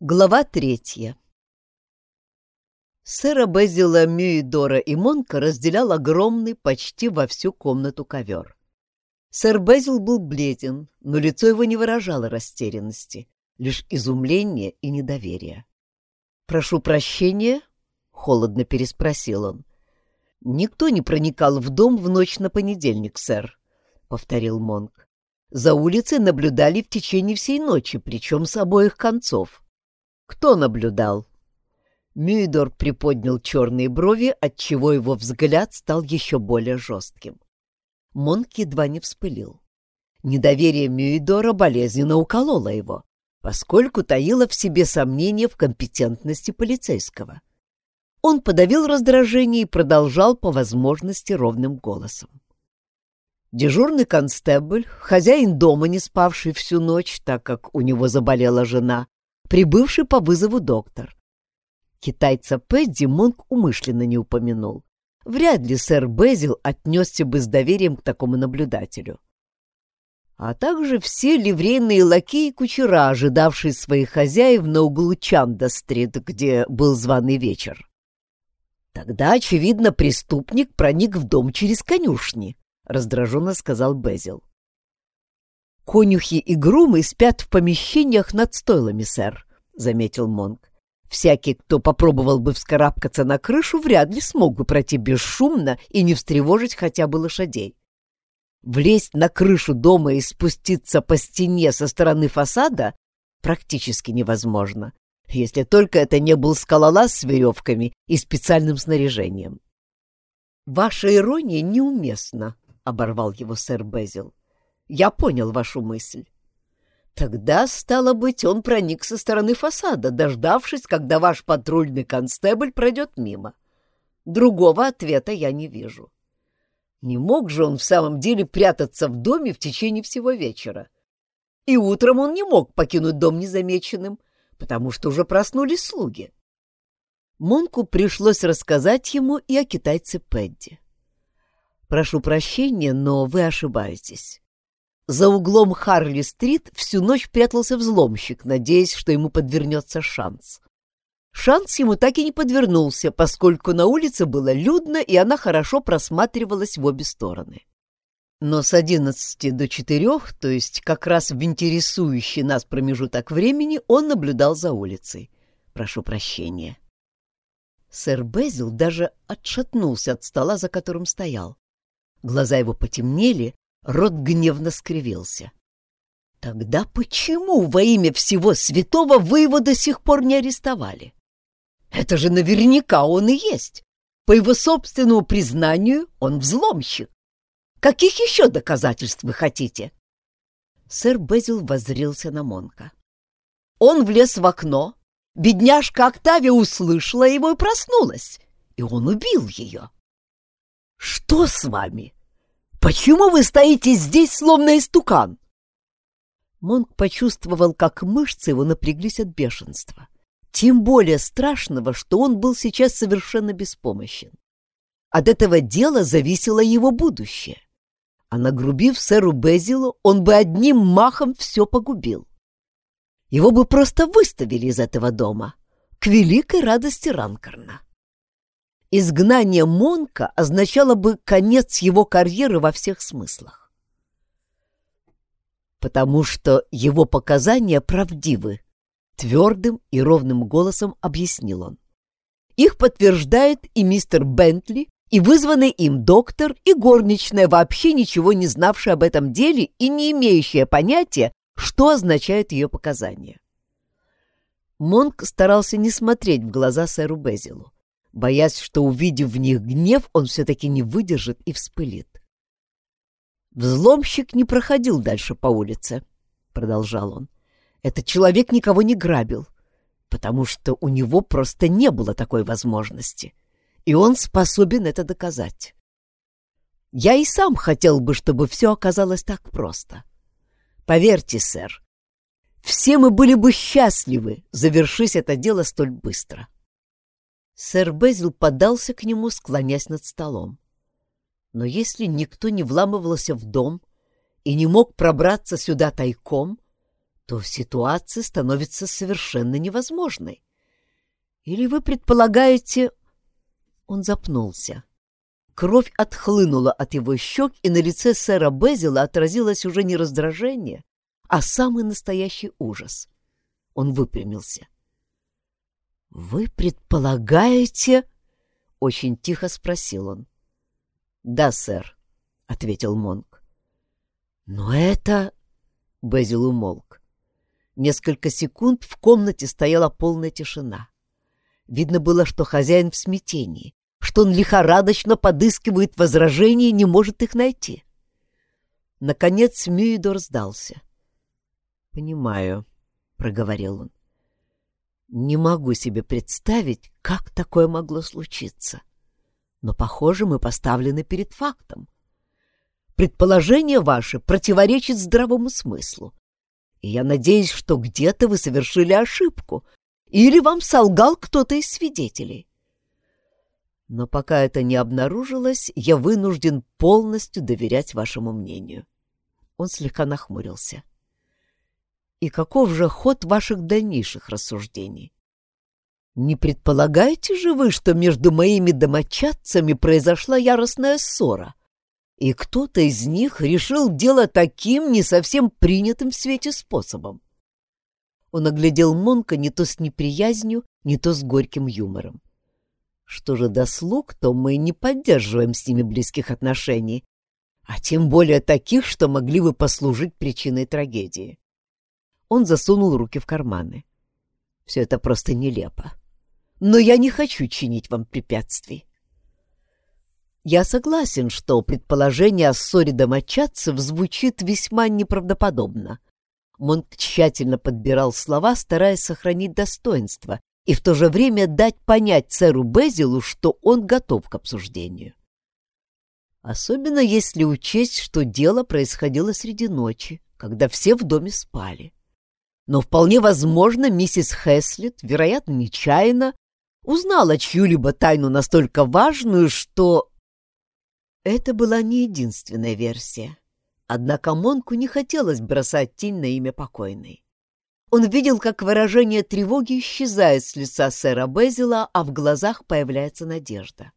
Глава третья Сэра Безила, Мюидора и Монка разделял огромный, почти во всю комнату ковер. Сэр Безил был бледен, но лицо его не выражало растерянности, лишь изумление и недоверие. «Прошу прощения?» — холодно переспросил он. «Никто не проникал в дом в ночь на понедельник, сэр», — повторил Монк. «За улицей наблюдали в течение всей ночи, причем с обоих концов». «Кто наблюдал?» Мюидор приподнял черные брови, отчего его взгляд стал еще более жестким. Монк едва не вспылил. Недоверие Мюидора болезненно укололо его, поскольку таило в себе сомнение в компетентности полицейского. Он подавил раздражение и продолжал по возможности ровным голосом. Дежурный констебль, хозяин дома, не спавший всю ночь, так как у него заболела жена, прибывший по вызову доктор. Китайца Пэдди Монк умышленно не упомянул. Вряд ли сэр Безил отнесся бы с доверием к такому наблюдателю. А также все ливрейные лакеи и кучера, ожидавшие своих хозяев на углу Чанда-стрит, где был званый вечер. Тогда, очевидно, преступник проник в дом через конюшни, — раздраженно сказал Безил. «Конюхи и грумы спят в помещениях над стойлами, сэр», — заметил Монк. «Всякий, кто попробовал бы вскарабкаться на крышу, вряд ли смог бы пройти бесшумно и не встревожить хотя бы лошадей. Влезть на крышу дома и спуститься по стене со стороны фасада практически невозможно, если только это не был скалолаз с веревками и специальным снаряжением». «Ваша ирония неуместна», — оборвал его сэр Безил. Я понял вашу мысль. Тогда, стало быть, он проник со стороны фасада, дождавшись, когда ваш патрульный констебль пройдет мимо. Другого ответа я не вижу. Не мог же он в самом деле прятаться в доме в течение всего вечера. И утром он не мог покинуть дом незамеченным, потому что уже проснулись слуги. Монку пришлось рассказать ему и о китайце Пэдди. «Прошу прощения, но вы ошибаетесь. За углом Харли-стрит всю ночь прятался взломщик, надеясь, что ему подвернется шанс. Шанс ему так и не подвернулся, поскольку на улице было людно, и она хорошо просматривалась в обе стороны. Но с одиннадцати до четырех, то есть как раз в интересующий нас промежуток времени, он наблюдал за улицей. Прошу прощения. Сэр Безил даже отшатнулся от стола, за которым стоял. Глаза его потемнели, Рот гневно скривился. Тогда почему во имя всего святого вы его до сих пор не арестовали? Это же наверняка он и есть. По его собственному признанию он взломщик. Каких еще доказательств вы хотите? Сэр Безил воззрился на Монка. Он влез в окно, бедняжка Октавия услышала его и проснулась, и он убил ее. Что с вами? Почему вы стоите здесь, словно истукан?» Монк почувствовал, как мышцы его напряглись от бешенства. Тем более страшного, что он был сейчас совершенно беспомощен. От этого дела зависело его будущее. А нагрубив сэру Безилу, он бы одним махом все погубил. Его бы просто выставили из этого дома, к великой радости Ранкарна. Изгнание Монка означало бы конец его карьеры во всех смыслах. Потому что его показания правдивы, твердым и ровным голосом объяснил он. Их подтверждает и мистер Бентли, и вызванный им доктор, и горничная, вообще ничего не знавшая об этом деле и не имеющая понятия, что означают ее показания. Монк старался не смотреть в глаза сэру Безилу боясь, что, увидев в них гнев, он все-таки не выдержит и вспылит. «Взломщик не проходил дальше по улице», — продолжал он. «Этот человек никого не грабил, потому что у него просто не было такой возможности, и он способен это доказать. Я и сам хотел бы, чтобы все оказалось так просто. Поверьте, сэр, все мы были бы счастливы, завершись это дело столь быстро». Сэр Безил подался к нему, склонясь над столом. Но если никто не вламывался в дом и не мог пробраться сюда тайком, то ситуация становится совершенно невозможной. Или вы предполагаете... Он запнулся. Кровь отхлынула от его щек, и на лице сэра Безила отразилось уже не раздражение, а самый настоящий ужас. Он выпрямился. — Вы предполагаете... — очень тихо спросил он. — Да, сэр, — ответил Монк. — Но это... — Безил умолк. Несколько секунд в комнате стояла полная тишина. Видно было, что хозяин в смятении, что он лихорадочно подыскивает возражения и не может их найти. Наконец Мюидор сдался. «Понимаю», — проговорил он. «Не могу себе представить, как такое могло случиться. Но, похоже, мы поставлены перед фактом. Предположение ваше противоречит здравому смыслу. И я надеюсь, что где-то вы совершили ошибку, или вам солгал кто-то из свидетелей. Но пока это не обнаружилось, я вынужден полностью доверять вашему мнению. Он слегка нахмурился. И каков же ход ваших дальнейших рассуждений? Не предполагаете же вы, что между моими домочадцами произошла яростная ссора, и кто-то из них решил дело таким не совсем принятым в свете способом? Он оглядел Монка не то с неприязнью, не то с горьким юмором. Что же до слуг, то мы не поддерживаем с ними близких отношений, а тем более таких, что могли бы послужить причиной трагедии. Он засунул руки в карманы. Все это просто нелепо. Но я не хочу чинить вам препятствий. Я согласен, что предположение о ссоре домочадцев звучит весьма неправдоподобно. Монк тщательно подбирал слова, стараясь сохранить достоинство и в то же время дать понять сэру Безилу, что он готов к обсуждению. Особенно если учесть, что дело происходило среди ночи, когда все в доме спали. Но вполне возможно, миссис Хэслет, вероятно, нечаянно, узнала чью-либо тайну настолько важную, что... Это была не единственная версия. Однако Монку не хотелось бросать тень на имя покойной. Он видел, как выражение тревоги исчезает с лица сэра Безила, а в глазах появляется надежда.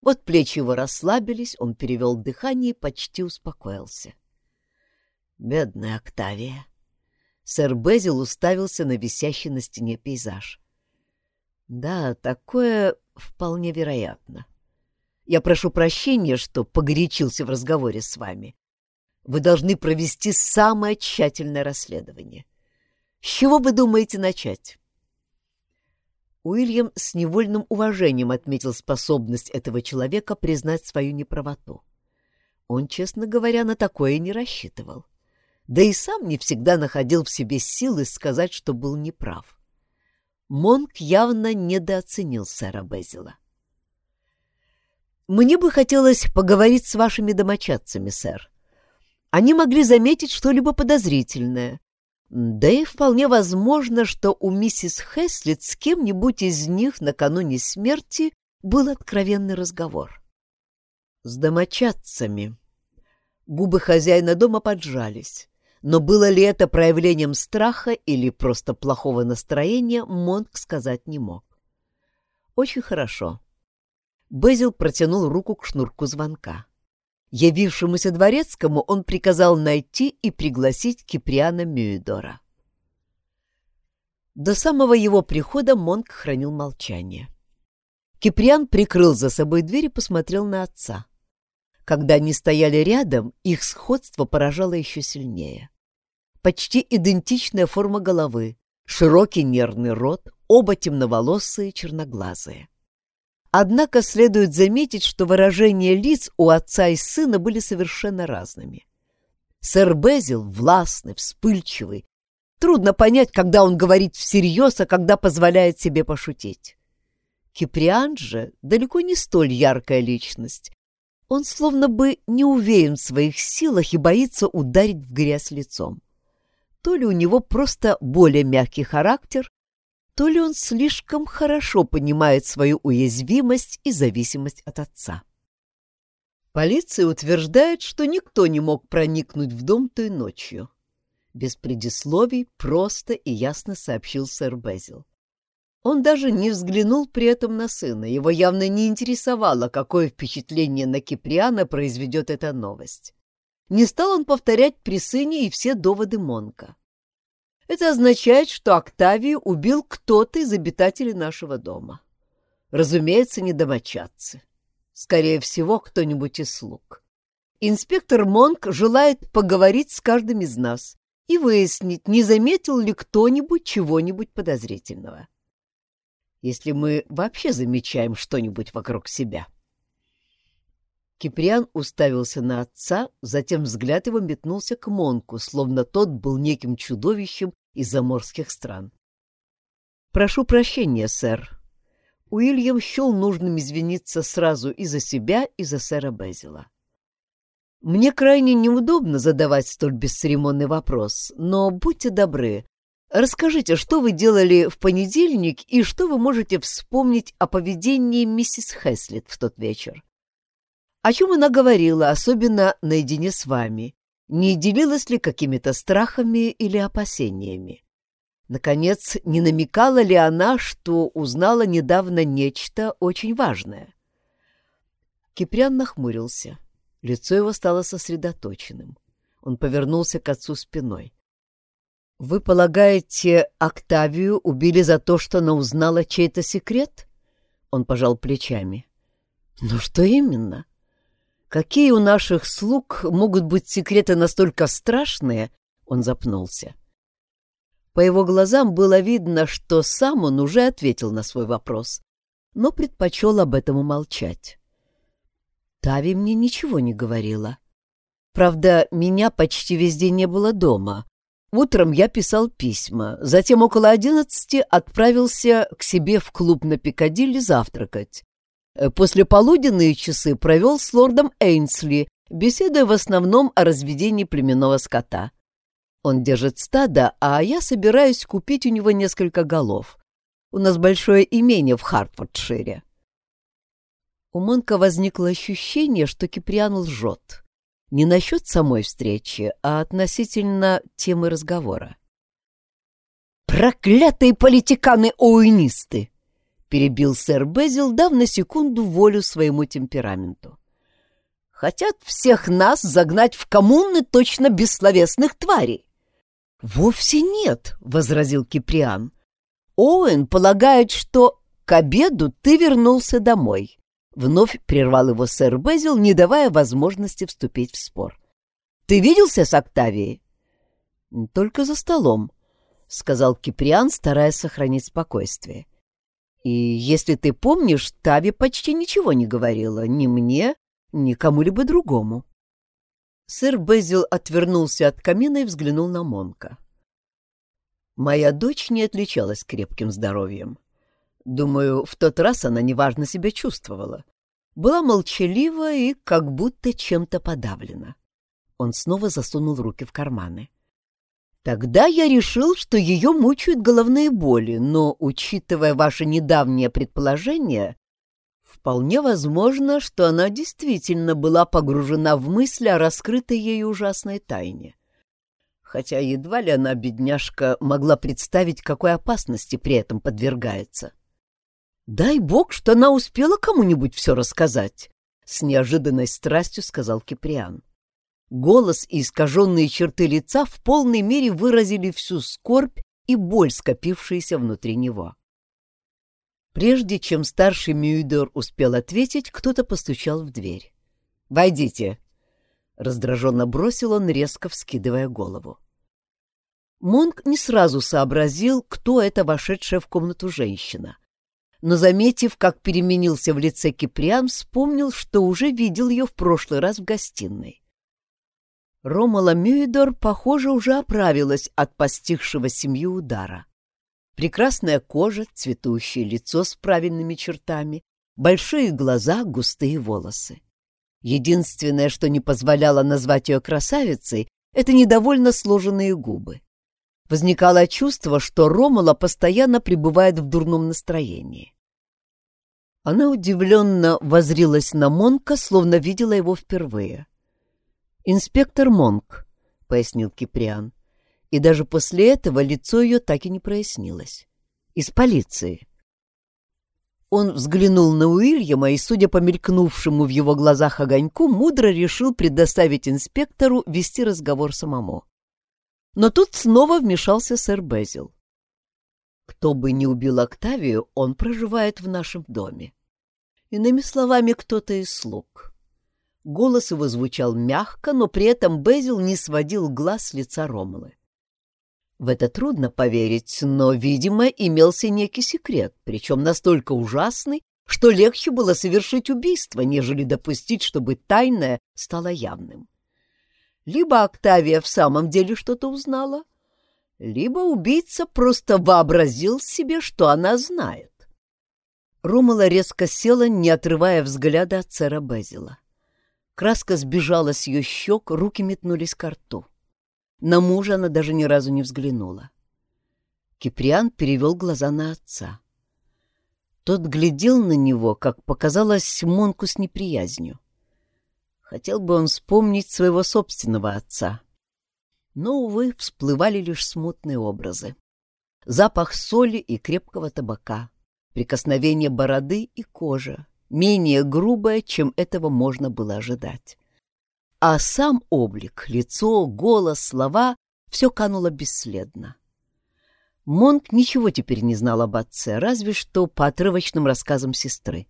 Вот плечи его расслабились, он перевел дыхание и почти успокоился. Бедная Октавия. Сэр Безил уставился на висящий на стене пейзаж. Да, такое вполне вероятно. Я прошу прощения, что погорячился в разговоре с вами. Вы должны провести самое тщательное расследование. С чего вы думаете начать? Уильям с невольным уважением отметил способность этого человека признать свою неправоту. Он, честно говоря, на такое не рассчитывал. Да и сам не всегда находил в себе силы сказать, что был неправ. Монк явно недооценил сэра Безила. «Мне бы хотелось поговорить с вашими домочадцами, сэр», они могли заметить что-либо подозрительное. Да и вполне возможно, что у миссис Хеслит с кем-нибудь из них накануне смерти был откровенный разговор. С домочадцами. Губы хозяина дома поджались. Но было ли это проявлением страха или просто плохого настроения, Монк сказать не мог. Очень хорошо. Безил протянул руку к шнурку звонка. Явившемуся дворецкому он приказал найти и пригласить Киприана Мюидора. До самого его прихода Монк хранил молчание. Киприан прикрыл за собой дверь и посмотрел на отца. Когда они стояли рядом, их сходство поражало еще сильнее. Почти идентичная форма головы, широкий нервный рот, оба темноволосые, черноглазые. Однако следует заметить, что выражения лиц у отца и сына были совершенно разными. Сэр Безил властный, вспыльчивый. Трудно понять, когда он говорит всерьез, а когда позволяет себе пошутить. Киприан же далеко не столь яркая личность. Он словно бы не уверен в своих силах и боится ударить в грязь лицом. То ли у него просто более мягкий характер, то ли он слишком хорошо понимает свою уязвимость и зависимость от отца. Полиция утверждает, что никто не мог проникнуть в дом той ночью. Без предисловий просто и ясно сообщил сэр Безил. Он даже не взглянул при этом на сына. Его явно не интересовало, какое впечатление на Киприана произведет эта новость. Не стал он повторять при сыне и все доводы Монка. Это означает, что Октавию убил кто-то из обитателей нашего дома. Разумеется, не домочадцы. Скорее всего, кто-нибудь из слуг. Инспектор Монк желает поговорить с каждым из нас и выяснить, не заметил ли кто-нибудь чего-нибудь подозрительного. Если мы вообще замечаем что-нибудь вокруг себя. — Киприан уставился на отца, затем взгляд его метнулся к Монку, словно тот был неким чудовищем из заморских стран. «Прошу прощения, сэр». Уильям счел нужным извиниться сразу и за себя, и за сэра Безила. «Мне крайне неудобно задавать столь бесцеремонный вопрос, но будьте добры, расскажите, что вы делали в понедельник и что вы можете вспомнить о поведении миссис Хэслет в тот вечер?» О чем она говорила, особенно наедине с вами? Не делилась ли какими-то страхами или опасениями? Наконец, не намекала ли она, что узнала недавно нечто очень важное? Кипрян нахмурился. Лицо его стало сосредоточенным. Он повернулся к отцу спиной. «Вы полагаете, Октавию убили за то, что она узнала чей-то секрет?» Он пожал плечами. «Но что именно?» Какие у наших слуг могут быть секреты настолько страшные? Он запнулся. По его глазам было видно, что сам он уже ответил на свой вопрос, но предпочел об этом умолчать. Тави мне ничего не говорила. Правда, меня почти везде не было дома. Утром я писал письма, затем около одиннадцати отправился к себе в клуб на Пикадилли завтракать. Э, после полуденные часы провел с лордом Эйнсли, беседуя в основном о разведении племенного скота. Он держит стадо, а я собираюсь купить у него несколько голов. У нас большое имение в Хартфордшире. У Монка возникло ощущение, что Киприан лжет. Не насчет самой встречи, а относительно темы разговора. «Проклятые политиканы-оуинисты!» — перебил сэр Безил, дав на секунду волю своему темпераменту. «Хотят всех нас загнать в коммуны точно бессловесных тварей». «Вовсе нет», — возразил Киприан. «Оуэн полагает, что к обеду ты вернулся домой». Вновь прервал его сэр Безил, не давая возможности вступить в спор. «Ты виделся с Октавией?» «Только за столом», — сказал Киприан, стараясь сохранить спокойствие. И если ты помнишь, Тави почти ничего не говорила ни мне, ни кому-либо другому. Сэр Безил отвернулся от камина и взглянул на Монка. Моя дочь не отличалась крепким здоровьем. Думаю, в тот раз она неважно себя чувствовала. Была молчалива и как будто чем-то подавлена. Он снова засунул руки в карманы. Тогда я решил, что ее мучают головные боли, но, учитывая ваше недавнее предположение, вполне возможно, что она действительно была погружена в мысли о раскрытой ей ужасной тайне. Хотя едва ли она, бедняжка, могла представить, какой опасности при этом подвергается. «Дай бог, что она успела кому-нибудь все рассказать», — с неожиданной страстью сказал Киприан. Голос и искаженные черты лица в полной мере выразили всю скорбь и боль, скопившиеся внутри него. Прежде чем старший Мюидор успел ответить, кто-то постучал в дверь. «Войдите!» — раздраженно бросил он, резко вскидывая голову. Монк не сразу сообразил, кто эта вошедшая в комнату женщина. Но, заметив, как переменился в лице Киприан, вспомнил, что уже видел ее в прошлый раз в гостиной. Ромала Мюидор, похоже, уже оправилась от постигшего семью удара. Прекрасная кожа, цветущее лицо с правильными чертами, большие глаза, густые волосы. Единственное, что не позволяло назвать ее красавицей, это недовольно сложенные губы. Возникало чувство, что Ромала постоянно пребывает в дурном настроении. Она удивленно возрилась на Монка, словно видела его впервые. — «Инспектор Монк», — пояснил Киприан. и даже после этого лицо ее так и не прояснилось. Из полиции. Он взглянул на Уильяма и, судя по мелькнувшему в его глазах огоньку, мудро решил предоставить инспектору вести разговор самому. Но тут снова вмешался сэр Безил. Кто бы ни убил Октавию, он проживает в нашем доме. Иными словами, кто-то из слуг. Голос его звучал мягко, но при этом Безил не сводил глаз с лица Ромалы. В это трудно поверить, но, видимо, имелся некий секрет, причем настолько ужасный, что легче было совершить убийство, нежели допустить, чтобы тайное стало явным. Либо Октавия в самом деле что-то узнала, либо убийца просто вообразил себе, что она знает. Ромала резко села, не отрывая взгляда от сэра Безила. Краска сбежала с ее щек, руки метнулись к рту. На мужа она даже ни разу не взглянула. Киприан перевел глаза на отца. Тот глядел на него, как показалось, Монку с неприязнью. Хотел бы он вспомнить своего собственного отца. Но, увы, всплывали лишь смутные образы. Запах соли и крепкого табака, прикосновение бороды и кожи, менее грубое, чем этого можно было ожидать а сам облик, лицо, голос, слова — все кануло бесследно. Монк ничего теперь не знал об отце, разве что по отрывочным рассказам сестры.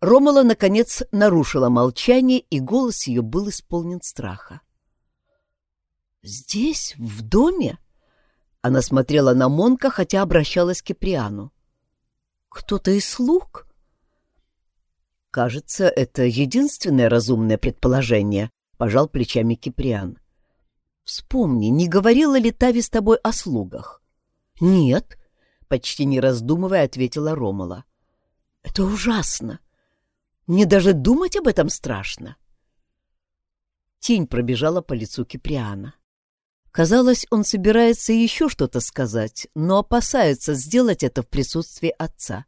Ромала, наконец, нарушила молчание, и голос ее был исполнен страха. «Здесь, в доме?» Она смотрела на Монка, хотя обращалась к Киприану. «Кто-то из слуг?» «Кажется, это единственное разумное предположение», — пожал плечами Киприан. «Вспомни, не говорила ли Тави с тобой о слугах?» «Нет», — почти не раздумывая ответила Ромала. «Это ужасно. Мне даже думать об этом страшно». Тень пробежала по лицу Киприана. Казалось, он собирается еще что-то сказать, но опасается сделать это в присутствии отца.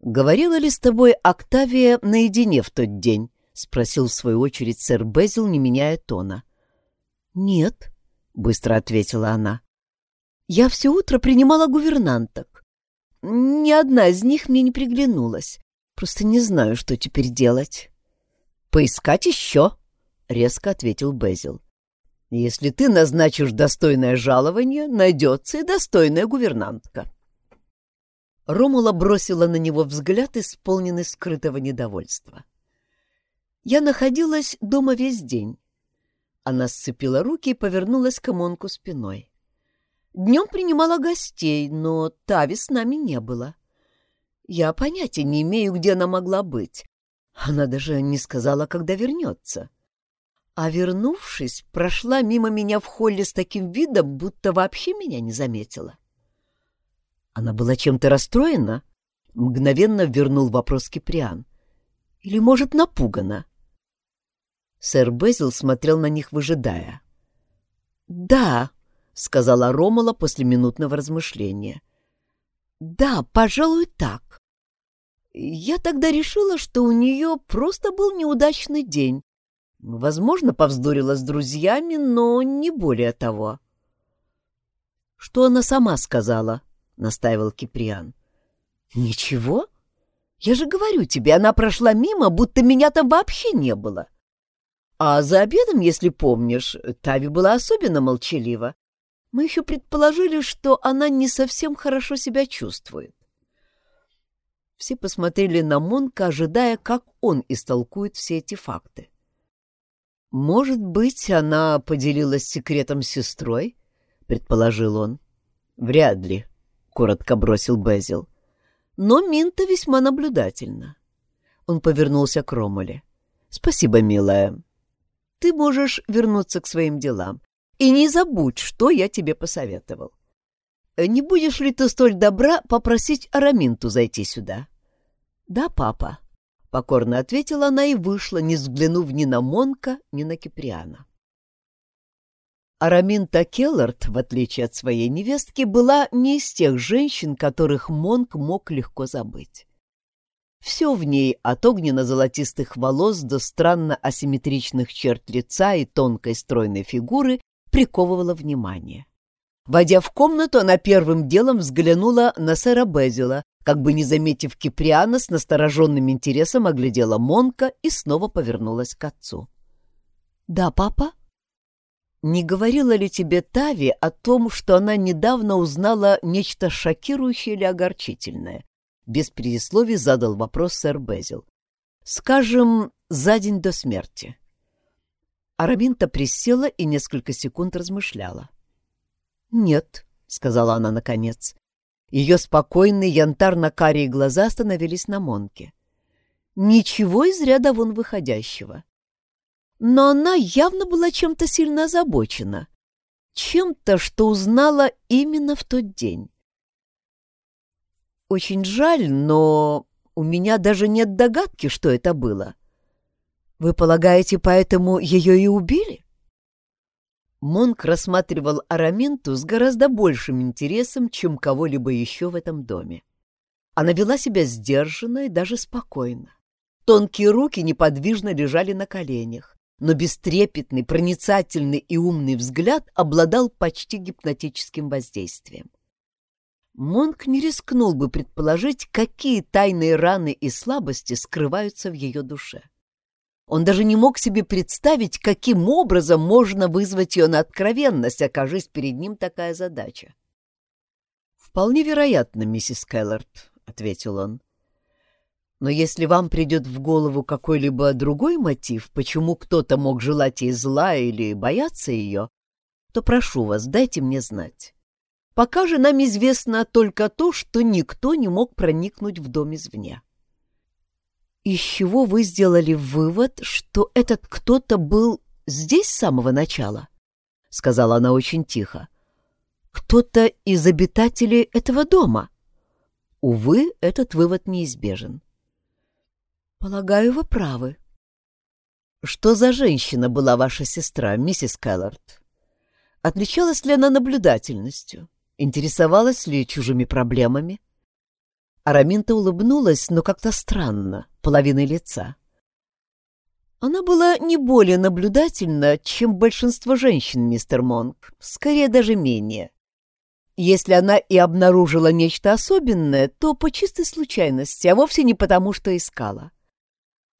«Говорила ли с тобой Октавия наедине в тот день?» — спросил в свою очередь сэр Безил, не меняя тона. «Нет», — быстро ответила она. «Я все утро принимала гувернанток. Ни одна из них мне не приглянулась. Просто не знаю, что теперь делать». «Поискать еще», — резко ответил Безил. «Если ты назначишь достойное жалование, найдется и достойная гувернантка». Ромула бросила на него взгляд, исполненный скрытого недовольства. «Я находилась дома весь день». Она сцепила руки и повернулась к Монку спиной. «Днем принимала гостей, но Тави с нами не было. Я понятия не имею, где она могла быть. Она даже не сказала, когда вернется. А вернувшись, прошла мимо меня в холле с таким видом, будто вообще меня не заметила. Она была чем-то расстроена? Мгновенно вернул вопрос Киприан. Или, может, напугана? Сэр Безил смотрел на них, выжидая. «Да», — сказала Ромала после минутного размышления. «Да, пожалуй, так. Я тогда решила, что у нее просто был неудачный день. Возможно, повздорила с друзьями, но не более того». «Что она сама сказала?» — настаивал Киприан. «Ничего? Я же говорю тебе, она прошла мимо, будто меня там вообще не было. А за обедом, если помнишь, Тави была особенно молчалива. Мы еще предположили, что она не совсем хорошо себя чувствует. Все посмотрели на Монка, ожидая, как он истолкует все эти факты. «Может быть, она поделилась секретом с сестрой?» — предположил он. «Вряд ли», коротко бросил Безил. Но Минта весьма наблюдательна. Он повернулся к Ромуле. «Спасибо, милая. Ты можешь вернуться к своим делам. И не забудь, что я тебе посоветовал. Не будешь ли ты столь добра попросить Араминту зайти сюда?» «Да, папа», — покорно ответила она и вышла, не взглянув ни на Монка, ни на Киприана. Араминта Келлард, в отличие от своей невестки, была не из тех женщин, которых Монк мог легко забыть. Все в ней, от огненно-золотистых волос до странно асимметричных черт лица и тонкой стройной фигуры, приковывало внимание. Войдя в комнату, она первым делом взглянула на сэра Безила, как бы не заметив Киприана, с настороженным интересом оглядела Монка и снова повернулась к отцу. «Да, папа?» «Не говорила ли тебе Тави о том, что она недавно узнала нечто шокирующее или огорчительное?» Без предисловий задал вопрос сэр Безил. «Скажем, за день до смерти». Араминта присела и несколько секунд размышляла. «Нет», — сказала она наконец. Ее спокойные янтарно-карие глаза остановились на Монке. «Ничего из ряда вон выходящего но она явно была чем-то сильно озабочена. Чем-то, что узнала именно в тот день. Очень жаль, но у меня даже нет догадки, что это было. Вы полагаете, поэтому ее и убили? Монк рассматривал Араминту с гораздо большим интересом, чем кого-либо еще в этом доме. Она вела себя сдержанно и даже спокойно. Тонкие руки неподвижно лежали на коленях но бестрепетный, проницательный и умный взгляд обладал почти гипнотическим воздействием. Монк не рискнул бы предположить, какие тайные раны и слабости скрываются в ее душе. Он даже не мог себе представить, каким образом можно вызвать ее на откровенность, окажись перед ним такая задача. «Вполне вероятно, миссис Келлард», — ответил он. Но если вам придет в голову какой-либо другой мотив, почему кто-то мог желать ей зла или бояться ее, то прошу вас, дайте мне знать. Пока же нам известно только то, что никто не мог проникнуть в дом извне. Из чего вы сделали вывод, что этот кто-то был здесь с самого начала? — сказала она очень тихо. Кто-то из обитателей этого дома. Увы, этот вывод неизбежен. «Полагаю, вы правы». «Что за женщина была ваша сестра, миссис Келлард? Отличалась ли она наблюдательностью? Интересовалась ли чужими проблемами?» Араминта улыбнулась, но как-то странно, половиной лица. Она была не более наблюдательна, чем большинство женщин, мистер Монк, скорее даже менее. Если она и обнаружила нечто особенное, то по чистой случайности, а вовсе не потому, что искала.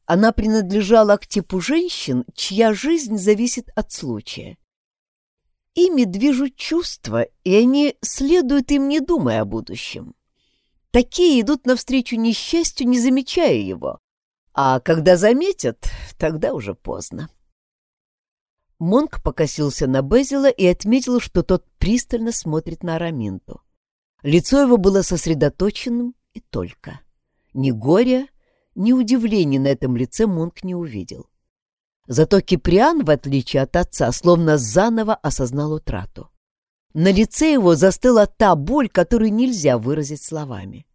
Она принадлежала к типу женщин, чья жизнь зависит от случая. Ими движут чувства, и они следуют им, не думая о будущем. Такие идут навстречу несчастью, не замечая его. А когда заметят, тогда уже поздно. Монк покосился на Безила и отметил, что тот пристально смотрит на Араминту. Лицо его было сосредоточенным и только. Ни горя, ни удивления на этом лице Монк не увидел. Зато Киприан, в отличие от отца, словно заново осознал утрату. На лице его застыла та боль, которую нельзя выразить словами.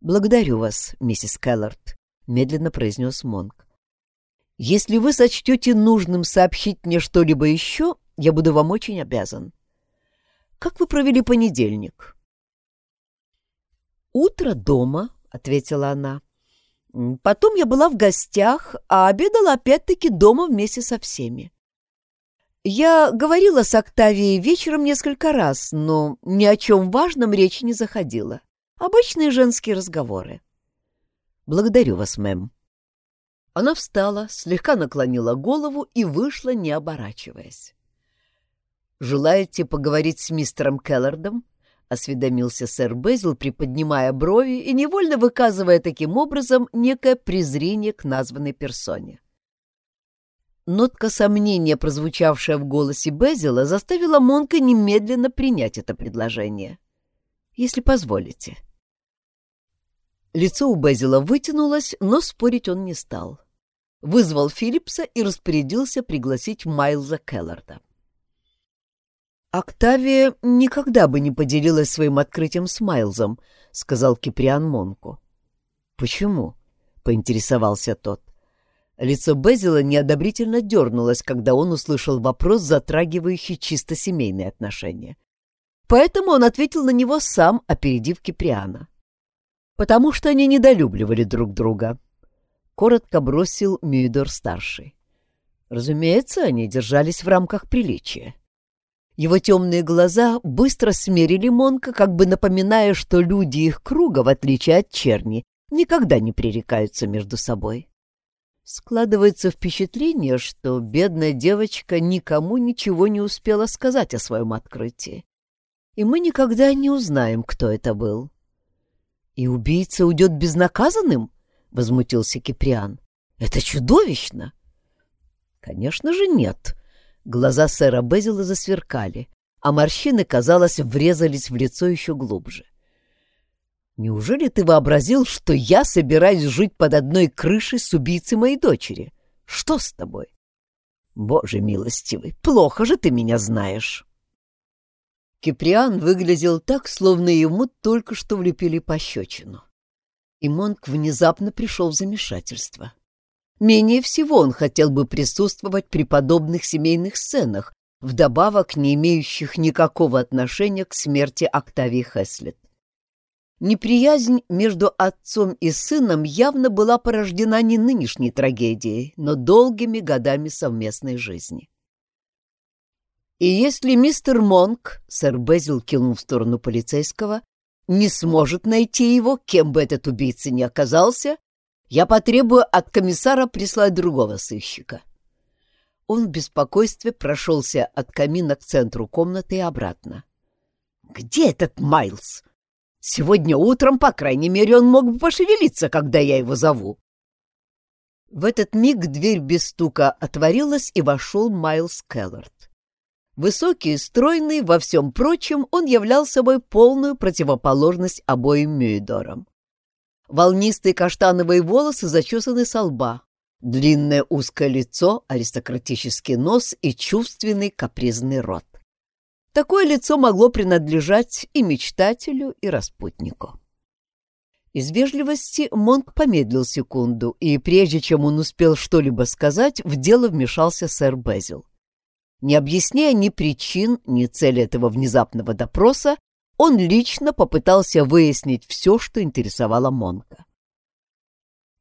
«Благодарю вас, миссис Келлард», — медленно произнес Монк. «Если вы сочтете нужным сообщить мне что-либо еще, я буду вам очень обязан. Как вы провели понедельник?» «Утро дома», — ответила она. Потом я была в гостях, а обедала опять-таки дома вместе со всеми. Я говорила с Октавией вечером несколько раз, но ни о чем важном речи не заходила. Обычные женские разговоры. Благодарю вас, мэм. Она встала, слегка наклонила голову и вышла, не оборачиваясь. «Желаете поговорить с мистером Келлардом?» — осведомился сэр Безил, приподнимая брови и невольно выказывая таким образом некое презрение к названной персоне. Нотка сомнения, прозвучавшая в голосе Безила, заставила Монка немедленно принять это предложение. «Если позволите». Лицо у Безила вытянулось, но спорить он не стал. Вызвал Филлипса и распорядился пригласить Майлза Келларда. «Октавия никогда бы не поделилась своим открытием с Майлзом», — сказал Киприан Монку. «Почему?» — поинтересовался тот. Лицо Безила неодобрительно дернулось, когда он услышал вопрос, затрагивающий чисто семейные отношения. Поэтому он ответил на него сам, опередив Киприана. потому что они недолюбливали друг друга. Коротко бросил Мюидор-старший. Разумеется, они держались в рамках приличия. Его темные глаза быстро смерили Монка, как бы напоминая, что люди их круга, в отличие от черни, никогда не пререкаются между собой. Складывается впечатление, что бедная девочка никому ничего не успела сказать о своем открытии. И мы никогда не узнаем, кто это был. «И убийца уйдет безнаказанным?» — возмутился Киприан. «Это чудовищно!» «Конечно же нет!» Глаза сэра Безила засверкали, а морщины, казалось, врезались в лицо еще глубже. «Неужели ты вообразил, что я собираюсь жить под одной крышей с убийцей моей дочери? Что с тобой?» «Боже милостивый, плохо же ты меня знаешь!» Киприан выглядел так, словно ему только что влепили пощечину. И Монк внезапно пришел в замешательство. Менее всего он хотел бы присутствовать при подобных семейных сценах, вдобавок не имеющих никакого отношения к смерти Октавии Хеслет. Неприязнь между отцом и сыном явно была порождена не нынешней трагедией, но долгими годами совместной жизни. И если мистер Монк, сэр Безил кивнул в сторону полицейского, не сможет найти его, кем бы этот убийца ни оказался, я потребую от комиссара прислать другого сыщика. Он в беспокойстве прошелся от камина к центру комнаты и обратно. «Где этот Майлз? Сегодня утром, по крайней мере, он мог бы пошевелиться, когда я его зову». В этот миг дверь без стука отворилась, и вошел Майлз Келлард. Высокий и стройный, во всем прочем, он являл собой полную противоположность обоим Мюидорам. Волнистые каштановые волосы зачесаны со лба, длинное узкое лицо, аристократический нос и чувственный капризный рот. Такое лицо могло принадлежать и мечтателю, и распутнику. Из вежливости Монк помедлил секунду, и прежде чем он успел что-либо сказать, в дело вмешался сэр Безил. Не объясняя ни причин, ни цели этого внезапного допроса, он лично попытался выяснить все, что интересовало Монка.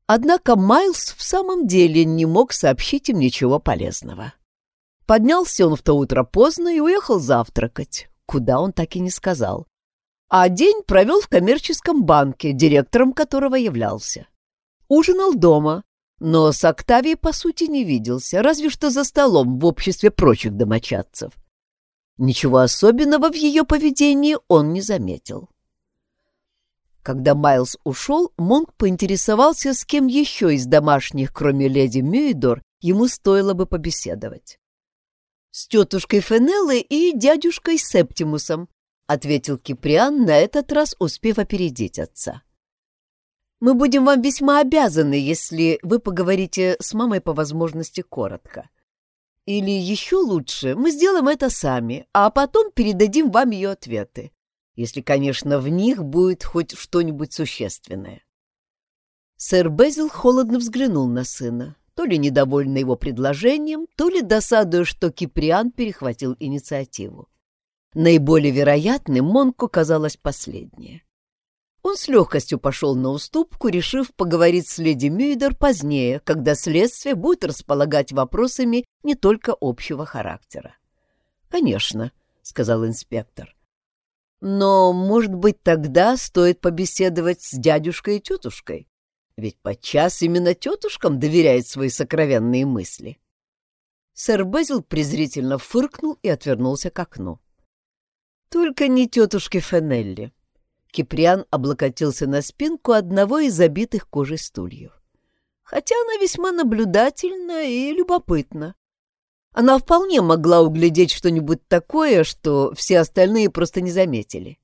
Однако Майлз в самом деле не мог сообщить им ничего полезного. Поднялся он в то утро поздно и уехал завтракать, куда он так и не сказал. А день провел в коммерческом банке, директором которого являлся. Ужинал дома, но с Октавией, по сути, не виделся, разве что за столом в обществе прочих домочадцев. Ничего особенного в ее поведении он не заметил. Когда Майлз ушел, Монк поинтересовался, с кем еще из домашних, кроме леди Мюидор, ему стоило бы побеседовать. «С тетушкой Фенеллой и дядюшкой Септимусом», — ответил Киприан, на этот раз успев опередить отца. Мы будем вам весьма обязаны, если вы поговорите с мамой по возможности коротко. Или еще лучше, мы сделаем это сами, а потом передадим вам ее ответы, если, конечно, в них будет хоть что-нибудь существенное. Сэр Безил холодно взглянул на сына, то ли недовольный его предложением, то ли досадуя, что Киприан перехватил инициативу. Наиболее вероятным Монку казалось последнее. Он с легкостью пошел на уступку, решив поговорить с леди Мюйдер позднее, когда следствие будет располагать вопросами не только общего характера. «Конечно», — сказал инспектор. «Но, может быть, тогда стоит побеседовать с дядюшкой и тетушкой? Ведь подчас именно тетушкам доверяют свои сокровенные мысли». Сэр Безил презрительно фыркнул и отвернулся к окну. «Только не тетушке Фенелли. Киприан облокотился на спинку одного из забитых кожей стульев. Хотя она весьма наблюдательна и любопытна. Она вполне могла углядеть что-нибудь такое, что все остальные просто не заметили.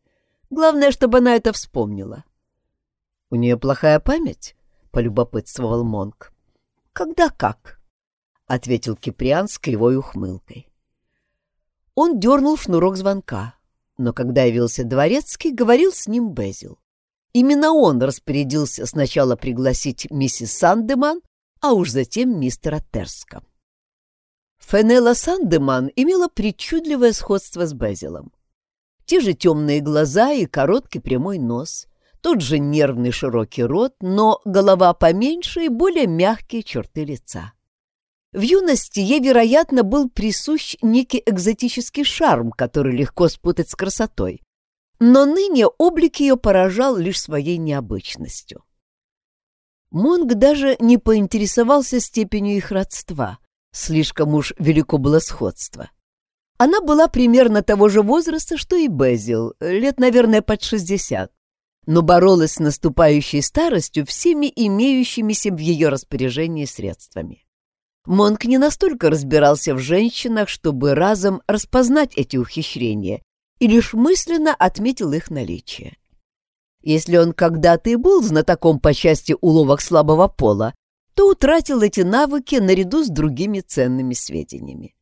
Главное, чтобы она это вспомнила. — У нее плохая память? — полюбопытствовал Монк. — Когда как? — ответил Киприан с кривой ухмылкой. Он дернул шнурок звонка но когда явился дворецкий, говорил с ним Безил. Именно он распорядился сначала пригласить миссис Сандеман, а уж затем мистера Терска. Фенелла Сандеман имела причудливое сходство с Безилом. Те же темные глаза и короткий прямой нос, Тот же нервный широкий рот, но голова поменьше и более мягкие черты лица. В юности ей, вероятно, был присущ некий экзотический шарм, который легко спутать с красотой. Но ныне облик ее поражал лишь своей необычностью. Монг даже не поинтересовался степенью их родства. Слишком уж велико было сходство. Она была примерно того же возраста, что и Безил, лет, наверное, под шестьдесят, но боролась с наступающей старостью всеми имеющимися в ее распоряжении средствами. Монк не настолько разбирался в женщинах, чтобы разом распознать эти ухищрения, и лишь мысленно отметил их наличие. Если он когда-то и был знатоком по части уловок слабого пола, то утратил эти навыки наряду с другими ценными сведениями.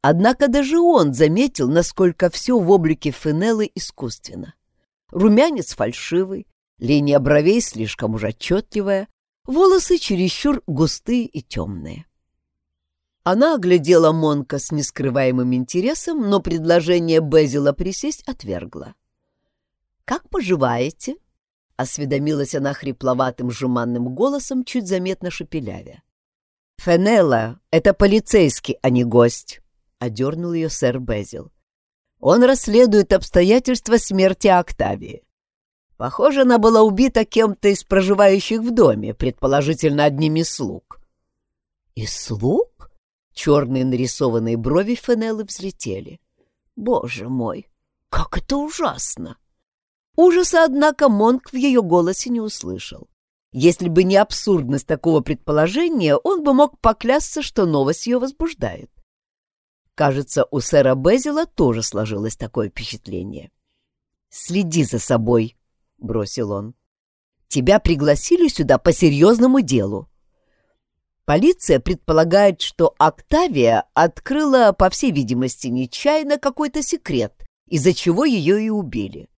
Однако даже он заметил, насколько все в облике Фенеллы искусственно. Румянец фальшивый, линия бровей слишком уж отчетливая, волосы чересчур густые и темные. Она оглядела Монка с нескрываемым интересом, но предложение Безила присесть отвергла. «Как поживаете?» — осведомилась она хрипловатым жеманным голосом, чуть заметно шепелявя. «Фенелла — это полицейский, а не гость», — одернул ее сэр Безил. «Он расследует обстоятельства смерти Октавии. Похоже, она была убита кем-то из проживающих в доме, предположительно одним из слуг». «Из слуг?» Черные нарисованные брови Фенеллы взлетели. «Боже мой, как это ужасно!» Ужаса, однако, Монк в ее голосе не услышал. Если бы не абсурдность такого предположения, он бы мог поклясться, что новость ее возбуждает. Кажется, у сэра Безила тоже сложилось такое впечатление. «Следи за собой», — бросил он. «Тебя пригласили сюда по серьезному делу». Полиция предполагает, что Октавия открыла, по всей видимости, нечаянно какой-то секрет, из-за чего ее и убили.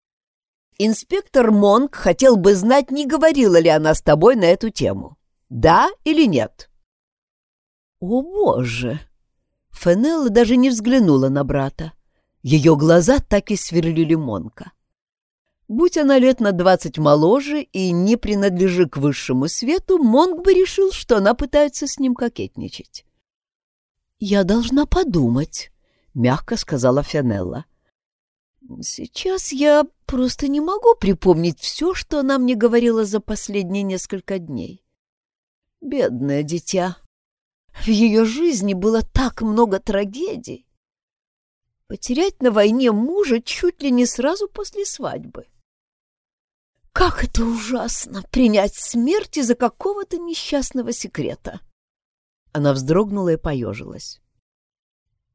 Инспектор Монк хотел бы знать, не говорила ли она с тобой на эту тему. Да или нет? О, боже! Фенелла даже не взглянула на брата. Ее глаза так и сверлили Монка. Будь она лет на двадцать моложе и не принадлежи к высшему свету, Монк бы решил, что она пытается с ним кокетничать. «Я должна подумать», — мягко сказала Фенелла. Сейчас я просто не могу припомнить все, что она мне говорила за последние несколько дней. Бедное дитя. В ее жизни было так много трагедий. Потерять на войне мужа чуть ли не сразу после свадьбы. Как это ужасно — принять смерть из-за какого-то несчастного секрета. Она вздрогнула и поежилась.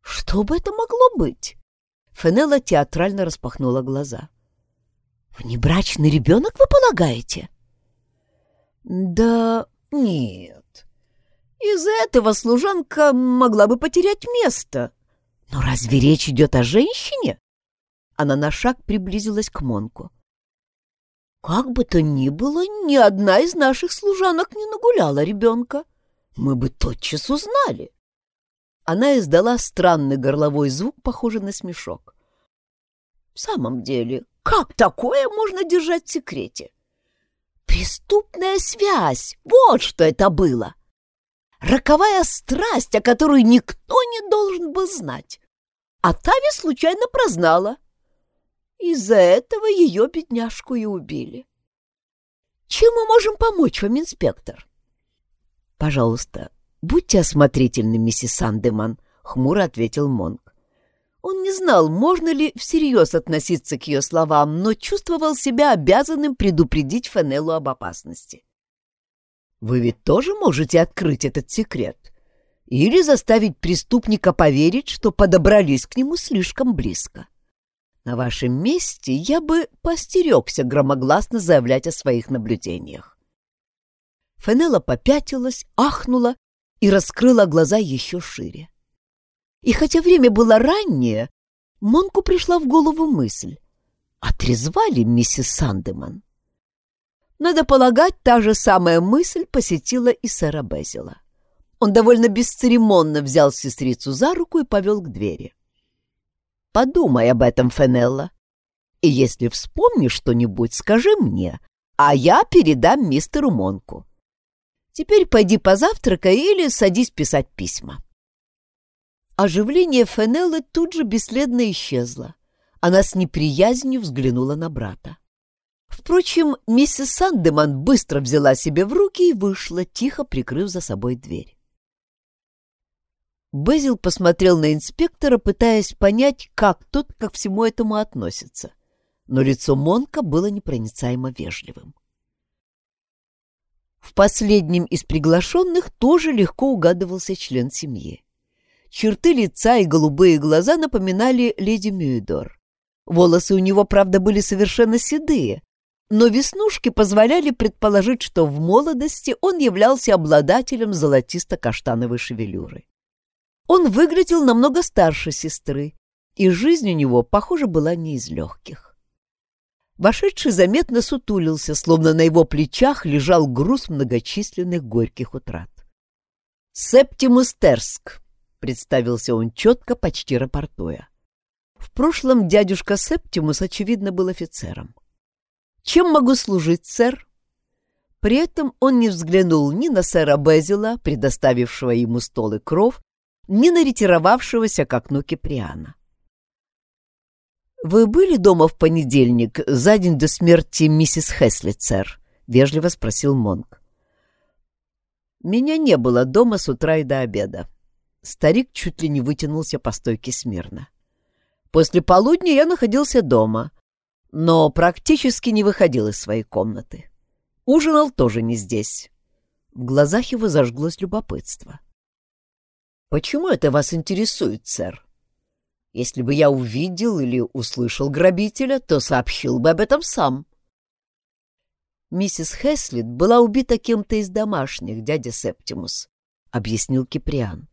Что бы это могло быть? Фенелла театрально распахнула глаза. «Внебрачный ребенок, вы полагаете?» «Да нет. Из-за этого служанка могла бы потерять место. Но разве речь идет о женщине?» Она на шаг приблизилась к Монку. «Как бы то ни было, ни одна из наших служанок не нагуляла ребенка. Мы бы тотчас узнали». Она издала странный горловой звук, похожий на смешок. В самом деле, как такое можно держать в секрете? Преступная связь, вот что это было. Роковая страсть, о которой никто не должен был знать. А Тави случайно прознала. Из-за этого ее бедняжку и убили. Чем мы можем помочь вам, инспектор? Пожалуйста, будьте осмотрительны, миссис Сандеман, хмуро ответил Монк. Он не знал, можно ли всерьез относиться к ее словам, но чувствовал себя обязанным предупредить Фенеллу об опасности. «Вы ведь тоже можете открыть этот секрет? Или заставить преступника поверить, что подобрались к нему слишком близко? На вашем месте я бы постерегся громогласно заявлять о своих наблюдениях». Фенелла попятилась, ахнула и раскрыла глаза еще шире. И хотя время было раннее, Монку пришла в голову мысль. Отрезвали миссис Сандеман? Надо полагать, та же самая мысль посетила и сэра Безила. Он довольно бесцеремонно взял сестрицу за руку и повел к двери. «Подумай об этом, Фенелла, и если вспомнишь что-нибудь, скажи мне, а я передам мистеру Монку. Теперь пойди позавтракай или садись писать письма. Оживление Фенеллы тут же бесследно исчезло. Она с неприязнью взглянула на брата. Впрочем, миссис Сандеман быстро взяла себе в руки и вышла, тихо прикрыв за собой дверь. Безил посмотрел на инспектора, пытаясь понять, как тот ко всему этому относится. Но лицо Монка было непроницаемо вежливым. В последнем из приглашенных тоже легко угадывался член семьи. Черты лица и голубые глаза напоминали леди Мюидор. Волосы у него, правда, были совершенно седые, но веснушки позволяли предположить, что в молодости он являлся обладателем золотисто-каштановой шевелюры. Он выглядел намного старше сестры, и жизнь у него, похоже, была не из легких. Вошедший заметно сутулился, словно на его плечах лежал груз многочисленных горьких утрат. «Септимус Терск», представился он четко, почти рапортуя. В прошлом дядюшка Септимус, очевидно, был офицером. «Чем могу служить, сэр?» При этом он не взглянул ни на сэра Безила, предоставившего ему стол и кров, ни на ретировавшегося к окну Киприана. «Вы были дома в понедельник, за день до смерти миссис Хесли, сэр?» — вежливо спросил Монк. «Меня не было дома с утра и до обеда. Старик чуть ли не вытянулся по стойке смирно. После полудня я находился дома, но практически не выходил из своей комнаты. Ужинал тоже не здесь. В глазах его зажглось любопытство. «Почему это вас интересует, сэр? Если бы я увидел или услышал грабителя, то сообщил бы об этом сам». «Миссис Хеслит была убита кем-то из домашних, дядя Септимус», — объяснил Киприан.